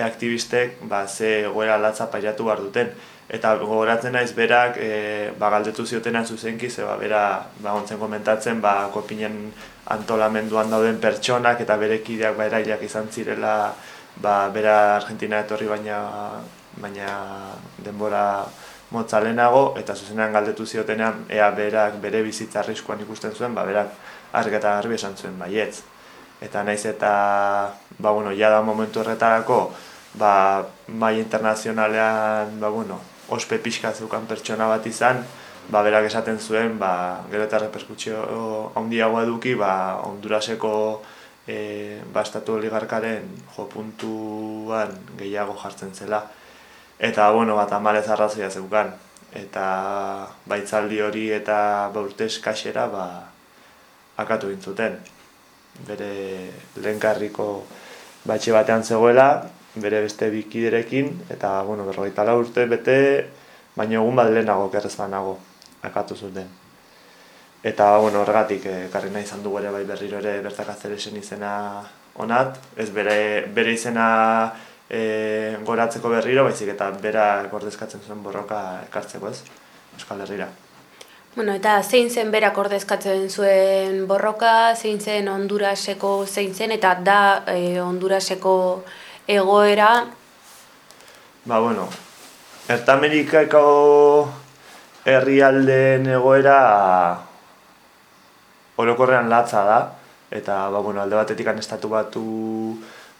aktivistek ba, ze goera latza pairatu behar duten. Eta gogoratzen naiz berak e, ba, galdetu ziotenan zuzenki, ze ba, bera ba, ontzen komentatzen ba, kopinen antolamenduan dauden pertsonak eta bere kideak ba, izan zirela ba, bera Argentina etorri baina, baina denbora motza lehenago, eta zuzenean galdetu ziotenean ea berak bere bizitza arriskuan ikusten zuen, ba, berak argi eta garbi esan zuen baietz. Eta naiz eta, ba, bueno, ja da momentu horretarako, ba, mai internazionalean, ba, bueno, ospe pixka zeukan pertsona bat izan, ba, berak esaten zuen, ba, gero eta reperkutxio handiago eduki, ba, Honduraseko e, ba, estatu oligarkaren jo puntuan gehiago jartzen zela. Eta, bueno, bat amalez arrazoia zeukan. Eta baitzaldi hori eta baurte eskaxera, ba, akatu gintzuten. Bere lehenkarriko batxe batean zegoela, bere beste bikiderekin, eta, bueno, berrogeita urte bete, baina egun bat lehenago kerrez banago, akatu zuten. Eta, bueno, horregatik, ekarri nahi izan dugu ere bai berriro ere bertak azeresen izena onat, ez bere, bere izena e, goratzeko berriro, baizik eta bera gordezkatzen zuen borroka ekartzeko ez, Euskal Herrira. Bueno, eta zein zen berak ordezkatzen zuen borroka, zein zen Honduraseko zein zen, eta da e, Honduraseko egoera? Ba, bueno, Ertamerikako herrialdeen egoera orokorrean latza da, eta ba, bueno, alde batetik estatu batu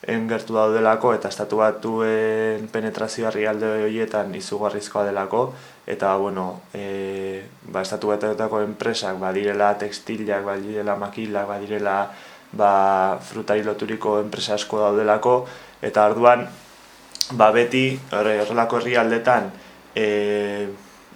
engertu daudelako eta estatu batuen penetrazio herrialde horietan izugarrizkoa delako eta bueno, e, ba, estatu batuetako enpresak badirela tekstilak, badirela makilak, badirela ba, frutari loturiko enpresa asko daudelako eta arduan ba, beti horrelako herrialdetan e,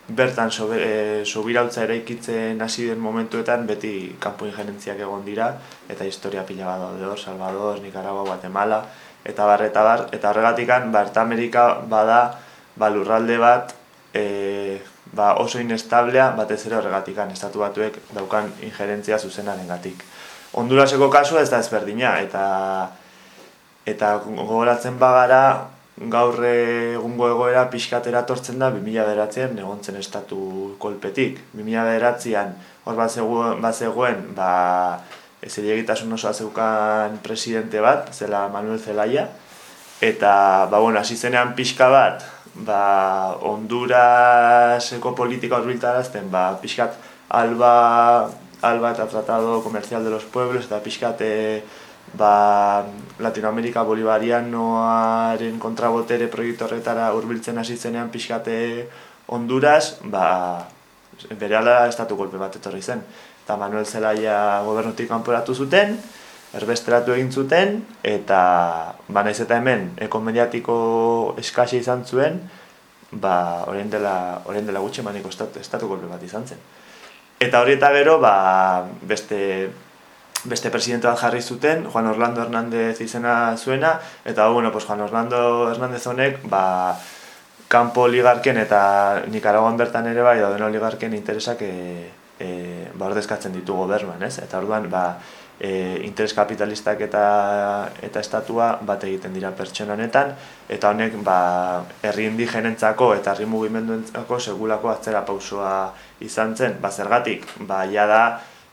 bertan e, sobirautza ere ikitzen hasi den momentuetan beti kanpo ingerentziak egon dira eta historia pila bat daude hor, Salvador, Nicaragua, Guatemala eta bar, eta bar, eta horregatik ba, Amerika bada ba, lurralde bat e, ba, oso inestablea batez ere horregatik estatu batuek daukan ingerentzia zuzenaren gatik. Honduraseko kasua ez da ezberdina eta eta gogoratzen bagara gaur egungo egoera pixkatera tortzen da 2000 beratzean egontzen estatu kolpetik. 2000 beratzean hor bat zegoen, bat zegoen ba, ez egitasun oso zeukan presidente bat, zela Manuel Zelaya, eta ba, bueno, hasi zenean pixka bat, ba, Honduraseko politika horbiltarazten, ba, pixkat alba, alba eta tratado comercial de los pueblos, eta pixkat ba, Latinoamerika Bolivarianoaren kontrabotere proiektu horretara hurbiltzen hasi zenean pixkate Honduras, ba, bere ala estatu golpe bat etorri zen. Eta Manuel Zelaia gobernutik kanporatu zuten, erbesteratu egin zuten, eta ba, naiz eta hemen ekomediatiko eskasi izan zuen, ba, orain dela, orain dela gutxe maniko estatu, estatu golpe bat izan zen. Eta hori eta gero, ba, beste beste presidente bat jarri zuten, Juan Orlando Hernández izena zuena, eta bueno, pues Juan Orlando Hernández honek, ba, kanpo oligarken eta Nicaraguan bertan ere bai dauden oligarken interesak e, e, ba, ordezkatzen ditu gobernuan, ez? Eta orduan, ba, e, interes kapitalistak eta eta estatua bat egiten dira pertsona honetan eta honek ba herri indigenentzako eta herri mugimenduentzako segulako atzera pausoa izan zen ba zergatik ba ja da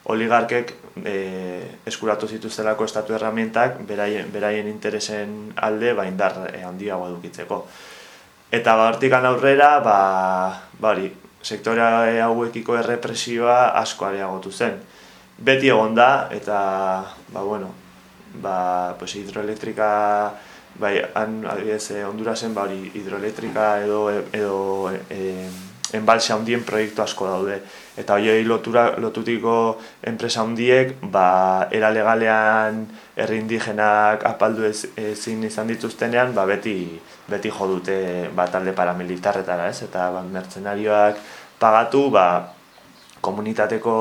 oligarkek e, eskuratu zituztelako estatu erramientak beraien, beraien interesen alde ba indar e, handiagoa edukitzeko. Eta ba hortikan aurrera ba ba hori sektorea hauekiko errepresioa asko areagotu zen. Beti egon da eta ba bueno ba pues hidroelektrika bai han adibidez eh, Hondurasen ba hori hidroelektrika edo edo eh enbalse handien proiektu asko daude eta hoiei lotura lotutiko enpresa handiek ba era legalean herri indigenak apaldu ez, ezin izan dituztenean ba beti beti jo dute ba talde paramilitarretara, ez? Eta ba mertzenarioak pagatu ba komunitateko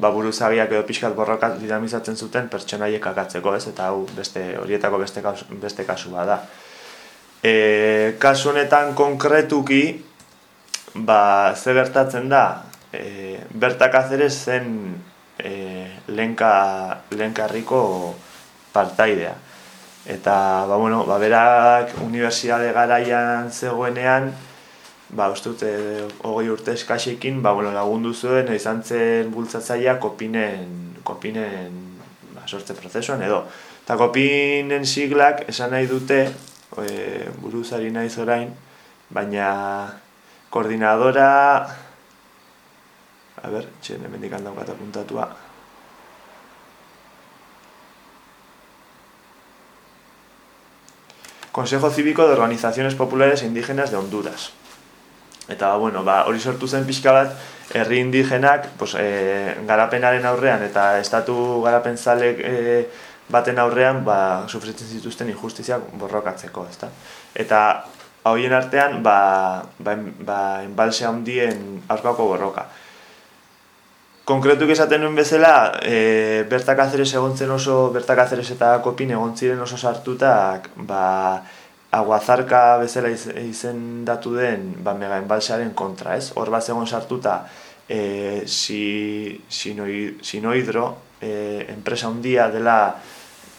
ba, buruzagiak edo pixkat borrokat dinamizatzen zuten pertsonaiek akatzeko, ez? Eta hau beste horietako beste beste kasu bada. E, kasu honetan konkretuki ba ze gertatzen da? E, bertak azeres zen e, lenka lenkarriko partaidea. Eta ba bueno, ba berak unibertsitate garaian zegoenean ba, uste dute, hogei urte eskasekin, ba, bueno, lagundu zuen, izan zen bultzatzaia kopinen, kopinen ba, sortze prozesuan edo. Eta kopinen siglak esan nahi dute, e, buruzari nahi zorain, baina koordinadora, a ber, txen, hemen dikan daukat apuntatua, Consejo Cívico de Organizaciones Populares Indígenas de Honduras. Eta bueno, ba, hori sortu zen pixka bat, herri indigenak pues, e, garapenaren aurrean eta estatu garapen zalek e, baten aurrean ba, sufritzen zituzten injustiziak borrokatzeko. Ezta? Eta hoien artean, ba, ba, ba, enbalse handien aurkako borroka. Konkretuk esaten nuen bezala, e, bertak azeres egon oso, bertak azeres eta kopin egon ziren oso sartutak, ba, aguazarka bezala izen datu den ba, mega enbalsearen kontra, ez? Hor bat zegoen sartuta e, si, sinohidro e, enpresa handia dela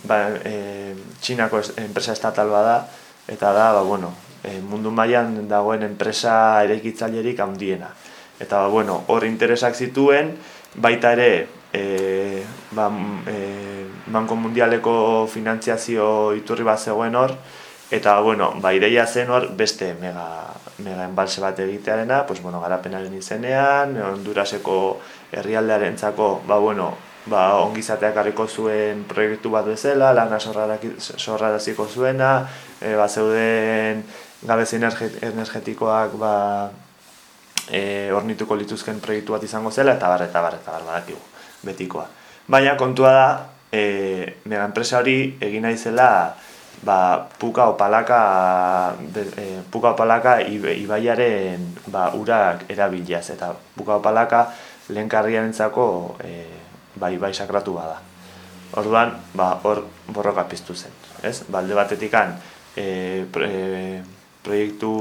ba, e, txinako enpresa estatal bada eta da, ba, bueno, e, mundu mailan dagoen enpresa eraikitzailerik handiena. Eta, ba, bueno, hor interesak zituen, baita ere, e, ba, e, Banko Mundialeko finantziazio iturri bat zegoen hor, Eta, bueno, ba, ideia zen hor beste mega, mega enbalse bat egitearena, pues, bueno, garapenaren izenean, Honduraseko herrialdearen txako, ba, bueno, ba, ongizateak harriko zuen proiektu bat bezala, lana sorraraziko zuena, e, ba, zeuden gabez energetikoak ba, e, ornituko lituzken proiektu bat izango zela, eta bar, eta bar, eta bar, badakigu, betikoa. Baina kontua da, e, mega enpresa hori egina izela, ba, puka opalaka, e, puka opalaka ibaiaren ba, urak erabiliaz, eta puka opalaka lehen karriaren zako e, ba, ibai sakratu bada. Orduan, ba, hor borroka piztu zen. Ez? Balde batetikan e, e, proiektu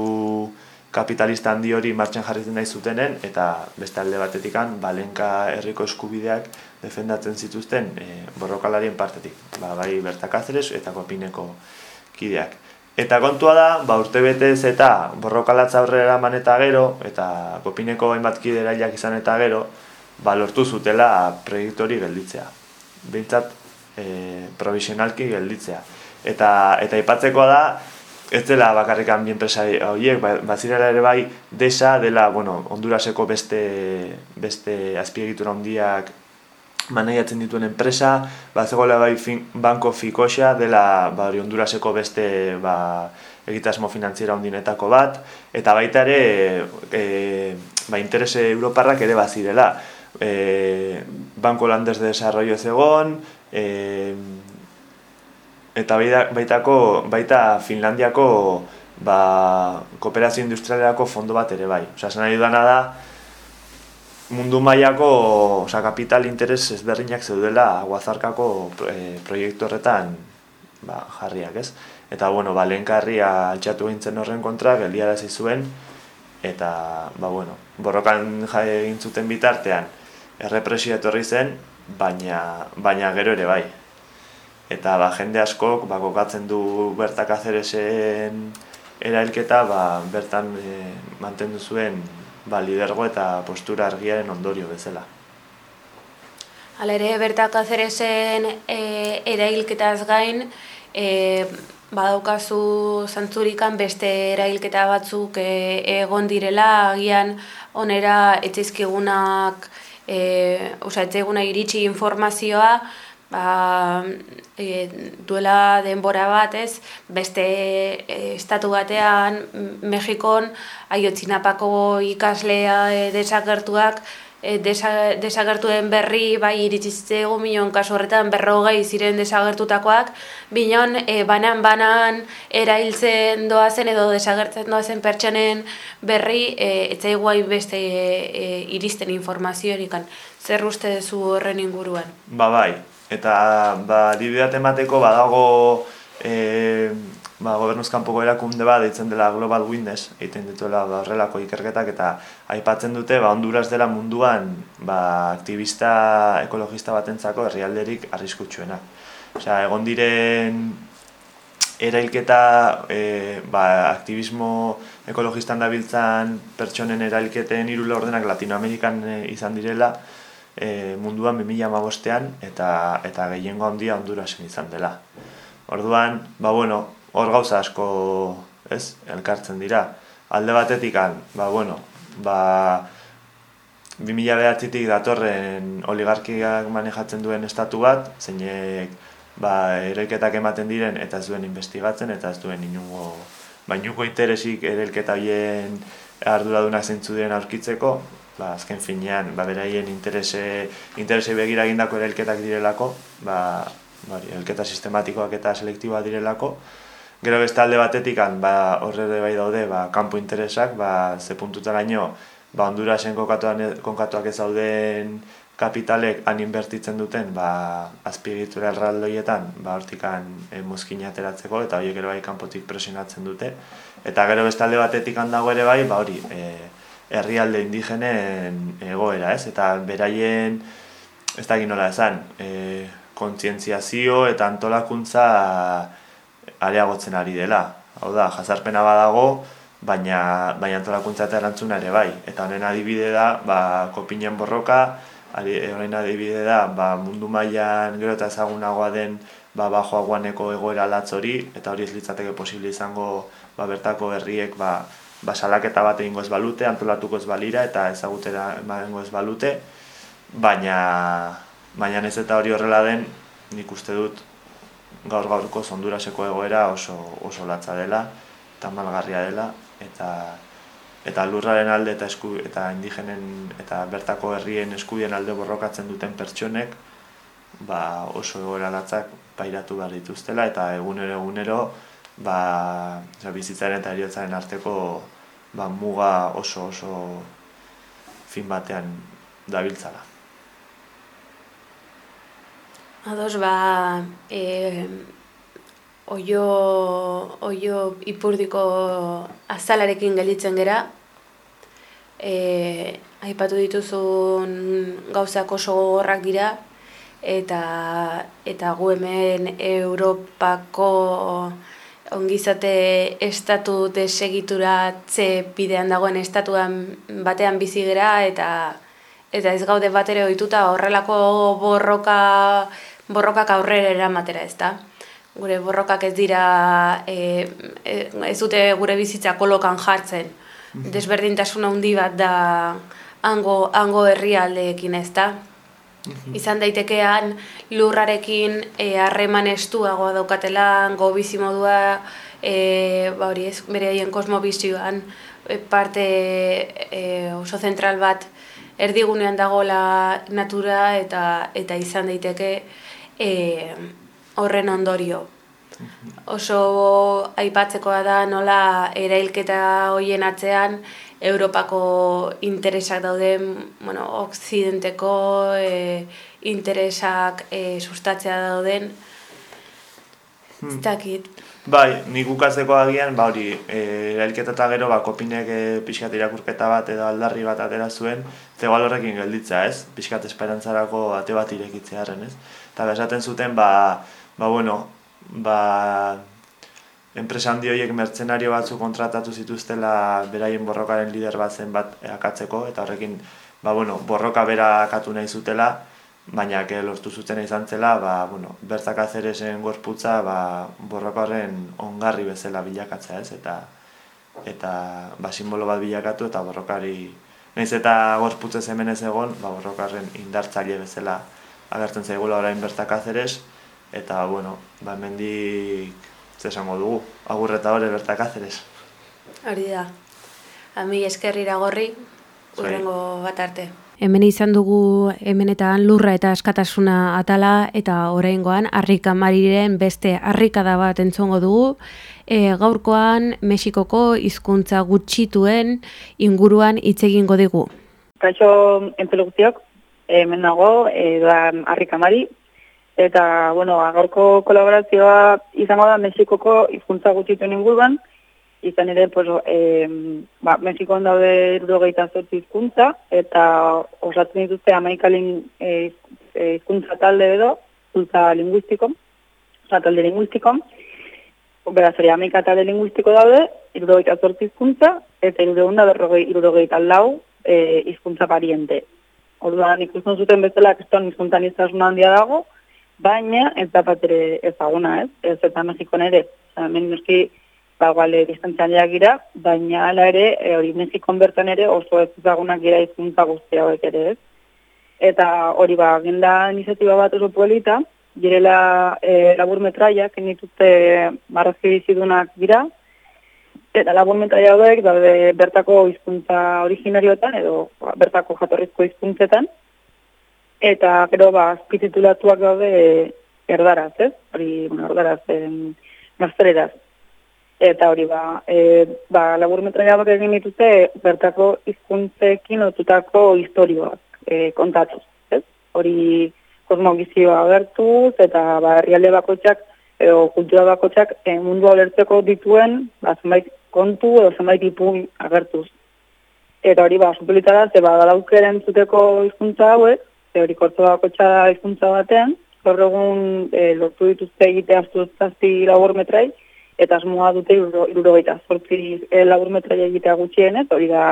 kapitalista handi hori martxan jarritzen nahi zutenen, eta beste alde batetikan, balenka herriko eskubideak defendatzen zituzten e, borrokalarien partetik. Ba, bai Berta eta Kopineko kideak. Eta kontua da, ba, urte betez eta borrokalatza aurrera eman eta gero, eta Kopineko hainbat kidera izan eta gero, ba, lortu zutela proiektu hori gelditzea. Bintzat, e, provisionalki gelditzea. Eta, eta ipatzekoa da, ez dela bakarrik ambien horiek, ba, bazirela ere bai, desa dela, bueno, Honduraseko beste, beste azpiegitura handiak maneiatzen dituen enpresa, ba, zegoela bai fin, banko fikoxa dela ba, Honduraseko beste ba, egitasmo finantziera ondinetako bat, eta baita ere e, ba, interese Europarrak ere bazirela. E, banko Landes de Desarrollo zegon, e, eta baitako, baita Finlandiako ba, kooperazio industrialerako fondo bat ere bai. Osa, nahi dudana da, mundu mailako, osea, kapital interes ezberdinak zeudela guazarkako e, proiektu horretan ba, jarriak, ez? Eta, bueno, ba, lehenkarria altxatu gintzen horren kontra, geldiarazi zuen, eta, ba, bueno, borrokan egin zuten bitartean, errepresia etorri zen, baina, baina gero ere bai. Eta, ba, jende askok, ba, kokatzen du bertak azeresen erailketa, ba, bertan e, mantendu zuen ba, lidergo eta postura argiaren ondorio bezala. Hala ere, bertak azerezen e, erailketaz gain, e, badaukazu zantzurikan beste erailketa batzuk e, egon direla, agian onera etxizkigunak, e, oza, etxeguna iritsi informazioa, ba, e, duela denbora bat ez, beste e, estatu batean, Mexikon, aiotzinapako ikaslea e, desagertuak, e, desa, desagertuen berri, bai iritsi zitzaigu minon kasu horretan berrogei ziren desagertutakoak, binon e, banan-banan erailtzen doazen edo desagertzen doazen pertsonen berri, e, etzaigu beste e, iristen informazioarikan. Zer uste zu horren inguruan? Ba bai, eta ba, dibidat emateko badago e, ba, gobernuzkanpoko erakunde bat deitzen dela Global Witness, egiten dituela ba, horrelako ikerketak eta aipatzen dute ba, Honduras dela munduan ba, aktivista ekologista batentzako herrialderik arriskutsuena. Osea, egon diren erailketa e, ba, aktivismo ekologistan dabiltzan pertsonen erailketen irula ordenak Latinoamerikan e, izan direla, e, munduan 2008an eta eta gehiengo handia Hondurasen izan dela. Orduan, ba bueno, hor gauza asko, ez? Elkartzen dira. Alde batetikan, ba bueno, ba 2009tik datorren oligarkiak manejatzen duen estatu bat, zeinek ba ereketak ematen diren eta ez duen investigatzen eta ez duen inungo bainuko interesik erelketa bien arduradunak zeintzu diren aurkitzeko, ba, azken finean, ba, beraien interese, interese begira egindako elketak direlako, ba, bari, elketa sistematikoak eta selektiboa direlako, Gero beste alde batetik, ba, horre bai daude, ba, kanpo interesak, ba, ze puntuta laino, ba, Hondurasen konkatuak ez dauden kapitalek han inbertitzen duten, ba, azpiegitura erraldoietan, ba, hortikan e, mozkina ateratzeko, eta horiek ere bai kanpotik presionatzen dute. Eta gero beste alde batetik handago ere bai, ba, hori, e, herrialde indigenen egoera, ez? Eta beraien, ez da nola esan, e, kontzientziazio eta antolakuntza areagotzen ari dela. Hau da, jazarpena badago, baina, baina antolakuntza eta erantzuna ere bai. Eta honen adibide da, ba, kopinen borroka, horrein adibide da, ba, mundu mailan gero eta ezagunagoa den ba, bajo aguaneko egoera latz hori, eta hori ez litzateke posible izango ba, bertako herriek ba, ba, salaketa bat egingo ez balute, antolatuko ez balira eta ezagutera emango ez balute, baina, baina ez eta hori horrela den, nik uste dut gaur gaurko zonduraseko egoera oso, oso latza dela, eta malgarria dela, eta eta lurraren alde eta esku, eta indigenen eta bertako herrien eskubien alde borrokatzen duten pertsonek ba, oso egoera latzak pairatu behar dituztela eta egunero egunero ba, ja, bizitzaren eta eriotzaren arteko ba, muga oso oso fin batean dabiltzala. Ados, ba, e, oio, oio ipurdiko azalarekin gelditzen gera, e, aipatu dituzun gauzak oso gogorrak dira, eta, eta gu hemen Europako ongizate estatu desegituratze bidean dagoen estatuan batean bizi gera eta eta ez gaude bat ere ohituta horrelako borroka borrokak aurrera eramatera, ezta? Gure borrokak ez dira e, e, ez dute gure bizitza kolokan jartzen. Mhm. Desberdintasun handi bat da hango hango herrialdeekin, ezta? Mhm. izan daitekean lurrarekin eh, harreman e, estuagoa daukatela, go bizi modua, e, ba hori ez, bere haien kosmobizioan e, parte e, oso zentral bat erdigunean dagoela natura eta eta izan daiteke e, horren ondorio. Oso aipatzekoa da nola erailketa hoien atzean Europako interesak dauden, bueno, okzidenteko e, interesak e, sustatzea dauden. Hmm. Ez dakit. Bai, nik ukatzeko agian, ba hori, e, erailketa eta gero, ba, kopinek e, pixkat irakurketa bat edo aldarri bat atera zuen, zegoal horrekin gelditza, ez? Pixkat esperantzarako ate bat irekitzearen, ez? Eta esaten zuten, ba, ba bueno, ba, enpresa handi horiek mertzenario batzu kontratatu zituztela beraien borrokaren lider bat zen bat akatzeko, eta horrekin, ba, bueno, borroka bera akatu nahi zutela, baina ke lortu zuten izan zela, ba, bueno, bertzak azeresen gorputza ba, borrokoaren ongarri bezala bilakatzea ez, eta eta ba, simbolo bat bilakatu eta borrokari Naiz eta gorputze hemen ez egon, ba, borrokarren indartzaile bezala agertzen zaigula orain bertak azeres, eta, bueno, ba, mendik zesango dugu, agur eta hori bertak azeres. Hori da. Ami eskerrira gorri, urrengo bat arte. Hemen izan dugu hemenetan lurra eta askatasuna atala eta oraingoan harrika mariren beste harrikada bat entzongo dugu. E, gaurkoan Mexikoko hizkuntza gutxituen inguruan hitz egingo digu. Kaixo enpelu guztiok, hemen nago, e, da harrika mari, eta, bueno, gaurko kolaborazioa izango da Mexikoko hizkuntza gutxituen inguruan, izan ere, pues, e, ba, Mexikon daude irurogeita zortzi hizkuntza, eta osatzen dituzte amaikalin e, hizkuntza talde edo, hizkuntza linguistiko, osa talde linguistiko, beraz, hori amaika talde linguistiko daude, irurogeita zortzi hizkuntza, eta irurogeita berrogei, irurogeita lau e, hizkuntza pariente. Orduan, ikusten zuten bezala, kriston hizkuntzan izasun handia dago, baina ez da bat ere ezaguna, ez? Ez eta Mexikon ere, hemen noski, ba, guale, distantzia gira, baina hala ere, e, hori Mexikon bertan ere oso ez ezagunak gira hizkuntza guzti hauek ere, ez? Eta hori ba, genda iniziatiba bat oso polita, girela e, labur metraiak, dituzte marrazki bizidunak gira, eta labur metraia hauek daude bertako hizkuntza originarioetan, edo ba, bertako jatorrizko hizkuntzetan, eta gero ba, azpititulatuak daude erdaraz, ez? Hori, bueno, erdaraz, en. Eta hori ba, e, ba labur metraia hauek egin dituzte bertako hizkuntzekin lotutako historioak e, kontatuz, ez? Hori kosmogizioa agertuz eta ba herrialde bakoitzak edo kultura bakoitzak e, mundua ulertzeko dituen ba zenbait kontu edo zenbait ipuin agertuz. Eta hori ba supelita da ze badalaukeren zuteko hizkuntza hauek, ze hori kortzo bakoitza da hizkuntza batean, gaur egun e, lortu dituzte egite astu zazpi labur metrai, eta asmoa dute irurogeita zortzi e, labur metrai egitea gutxienez, hori da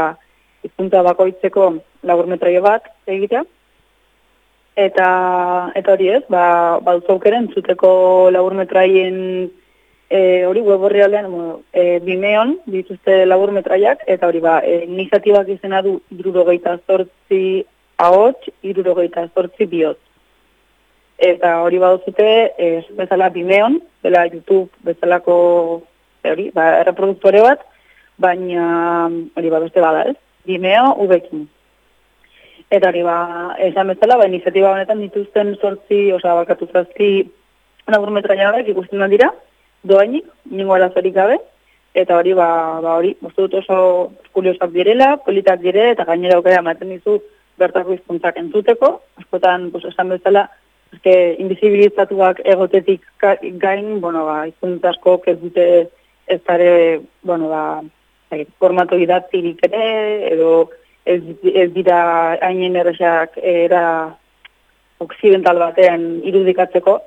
hizkuntza bakoitzeko labur metrai bat egitea, Eta, eta hori ez, ba, baduzu aukeren zuteko laburmetraien e, hori web horri aldean, e, bimeon dituzte laburmetraiak, eta hori ba, e, iniziatibak izena du irurogeita zortzi ahots, irurogeita zortzi bihot. Eta hori baduzute, e, bezala bimeon, dela YouTube bezalako, e, hori, ba, erreproduktore bat, baina hori ba, beste bada ez, bimeo ubekin. Eta hori ba, esan bezala, ba, iniziatiba honetan dituzten sortzi, osa bakatu zazki laburmetraia hauek ikusten da dira, doainik, ningo arazorik gabe, eta hori ba, ba hori, bostu dut oso kuriosak direla, politak dire, eta gainera aukera ematen dizu bertako hizkuntzak entzuteko, askotan, pues, esan bezala, eske, invisibilizatuak egotetik gain, bueno, ba, hizkuntza askok ez dute ez dare, bueno, ba, formato idatzirik ere, edo ez, ez dira hainen erresak era occidental batean irudikatzeko.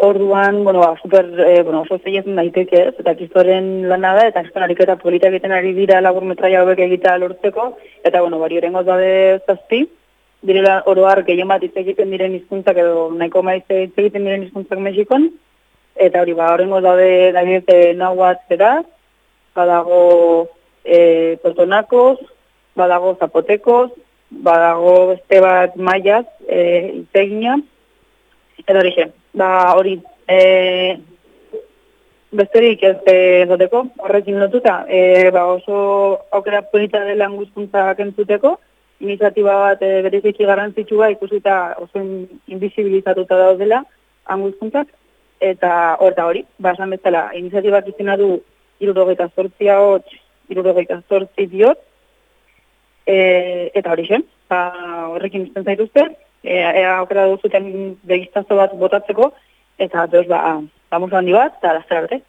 Orduan, bueno, ba, super, eh, bueno, oso zeiezen daiteke ez, eta kistoren lana da, eta kiston ariketa polita egiten ari dira labur metraia hauek egitea lortzeko, eta, bueno, bari horrengoz dabe zazpi, direla oroar gehien bat hitz egiten diren hizkuntzak edo nahiko maiz hitz egiten diren hizkuntzak Mexikon, eta hori, ba, horrengoz daude dabiete nahuaz beraz, badago e, totonakos, badago zapotekos, badago beste bat maiaz, e, itzegina, edo hori ba hori, e, besterik ez ezoteko, horrekin lotuta, e, ba oso aukera polita dela anguzkuntza kentzuteko, iniziatiba bat e, bereziki garrantzitsua ikusita oso invisibilizatuta daudela anguzkuntzak, eta hor da hori, ba, esan bezala, iniziatibak izena du irurogeita zortzia hotz, irurogeita zortzi diot, e, eta hori zen, ba, horrekin izten zaituzte, e, ea aukera duzuten begiztazo bat botatzeko, eta dos, ba, ba handi bat, eta lastera arte.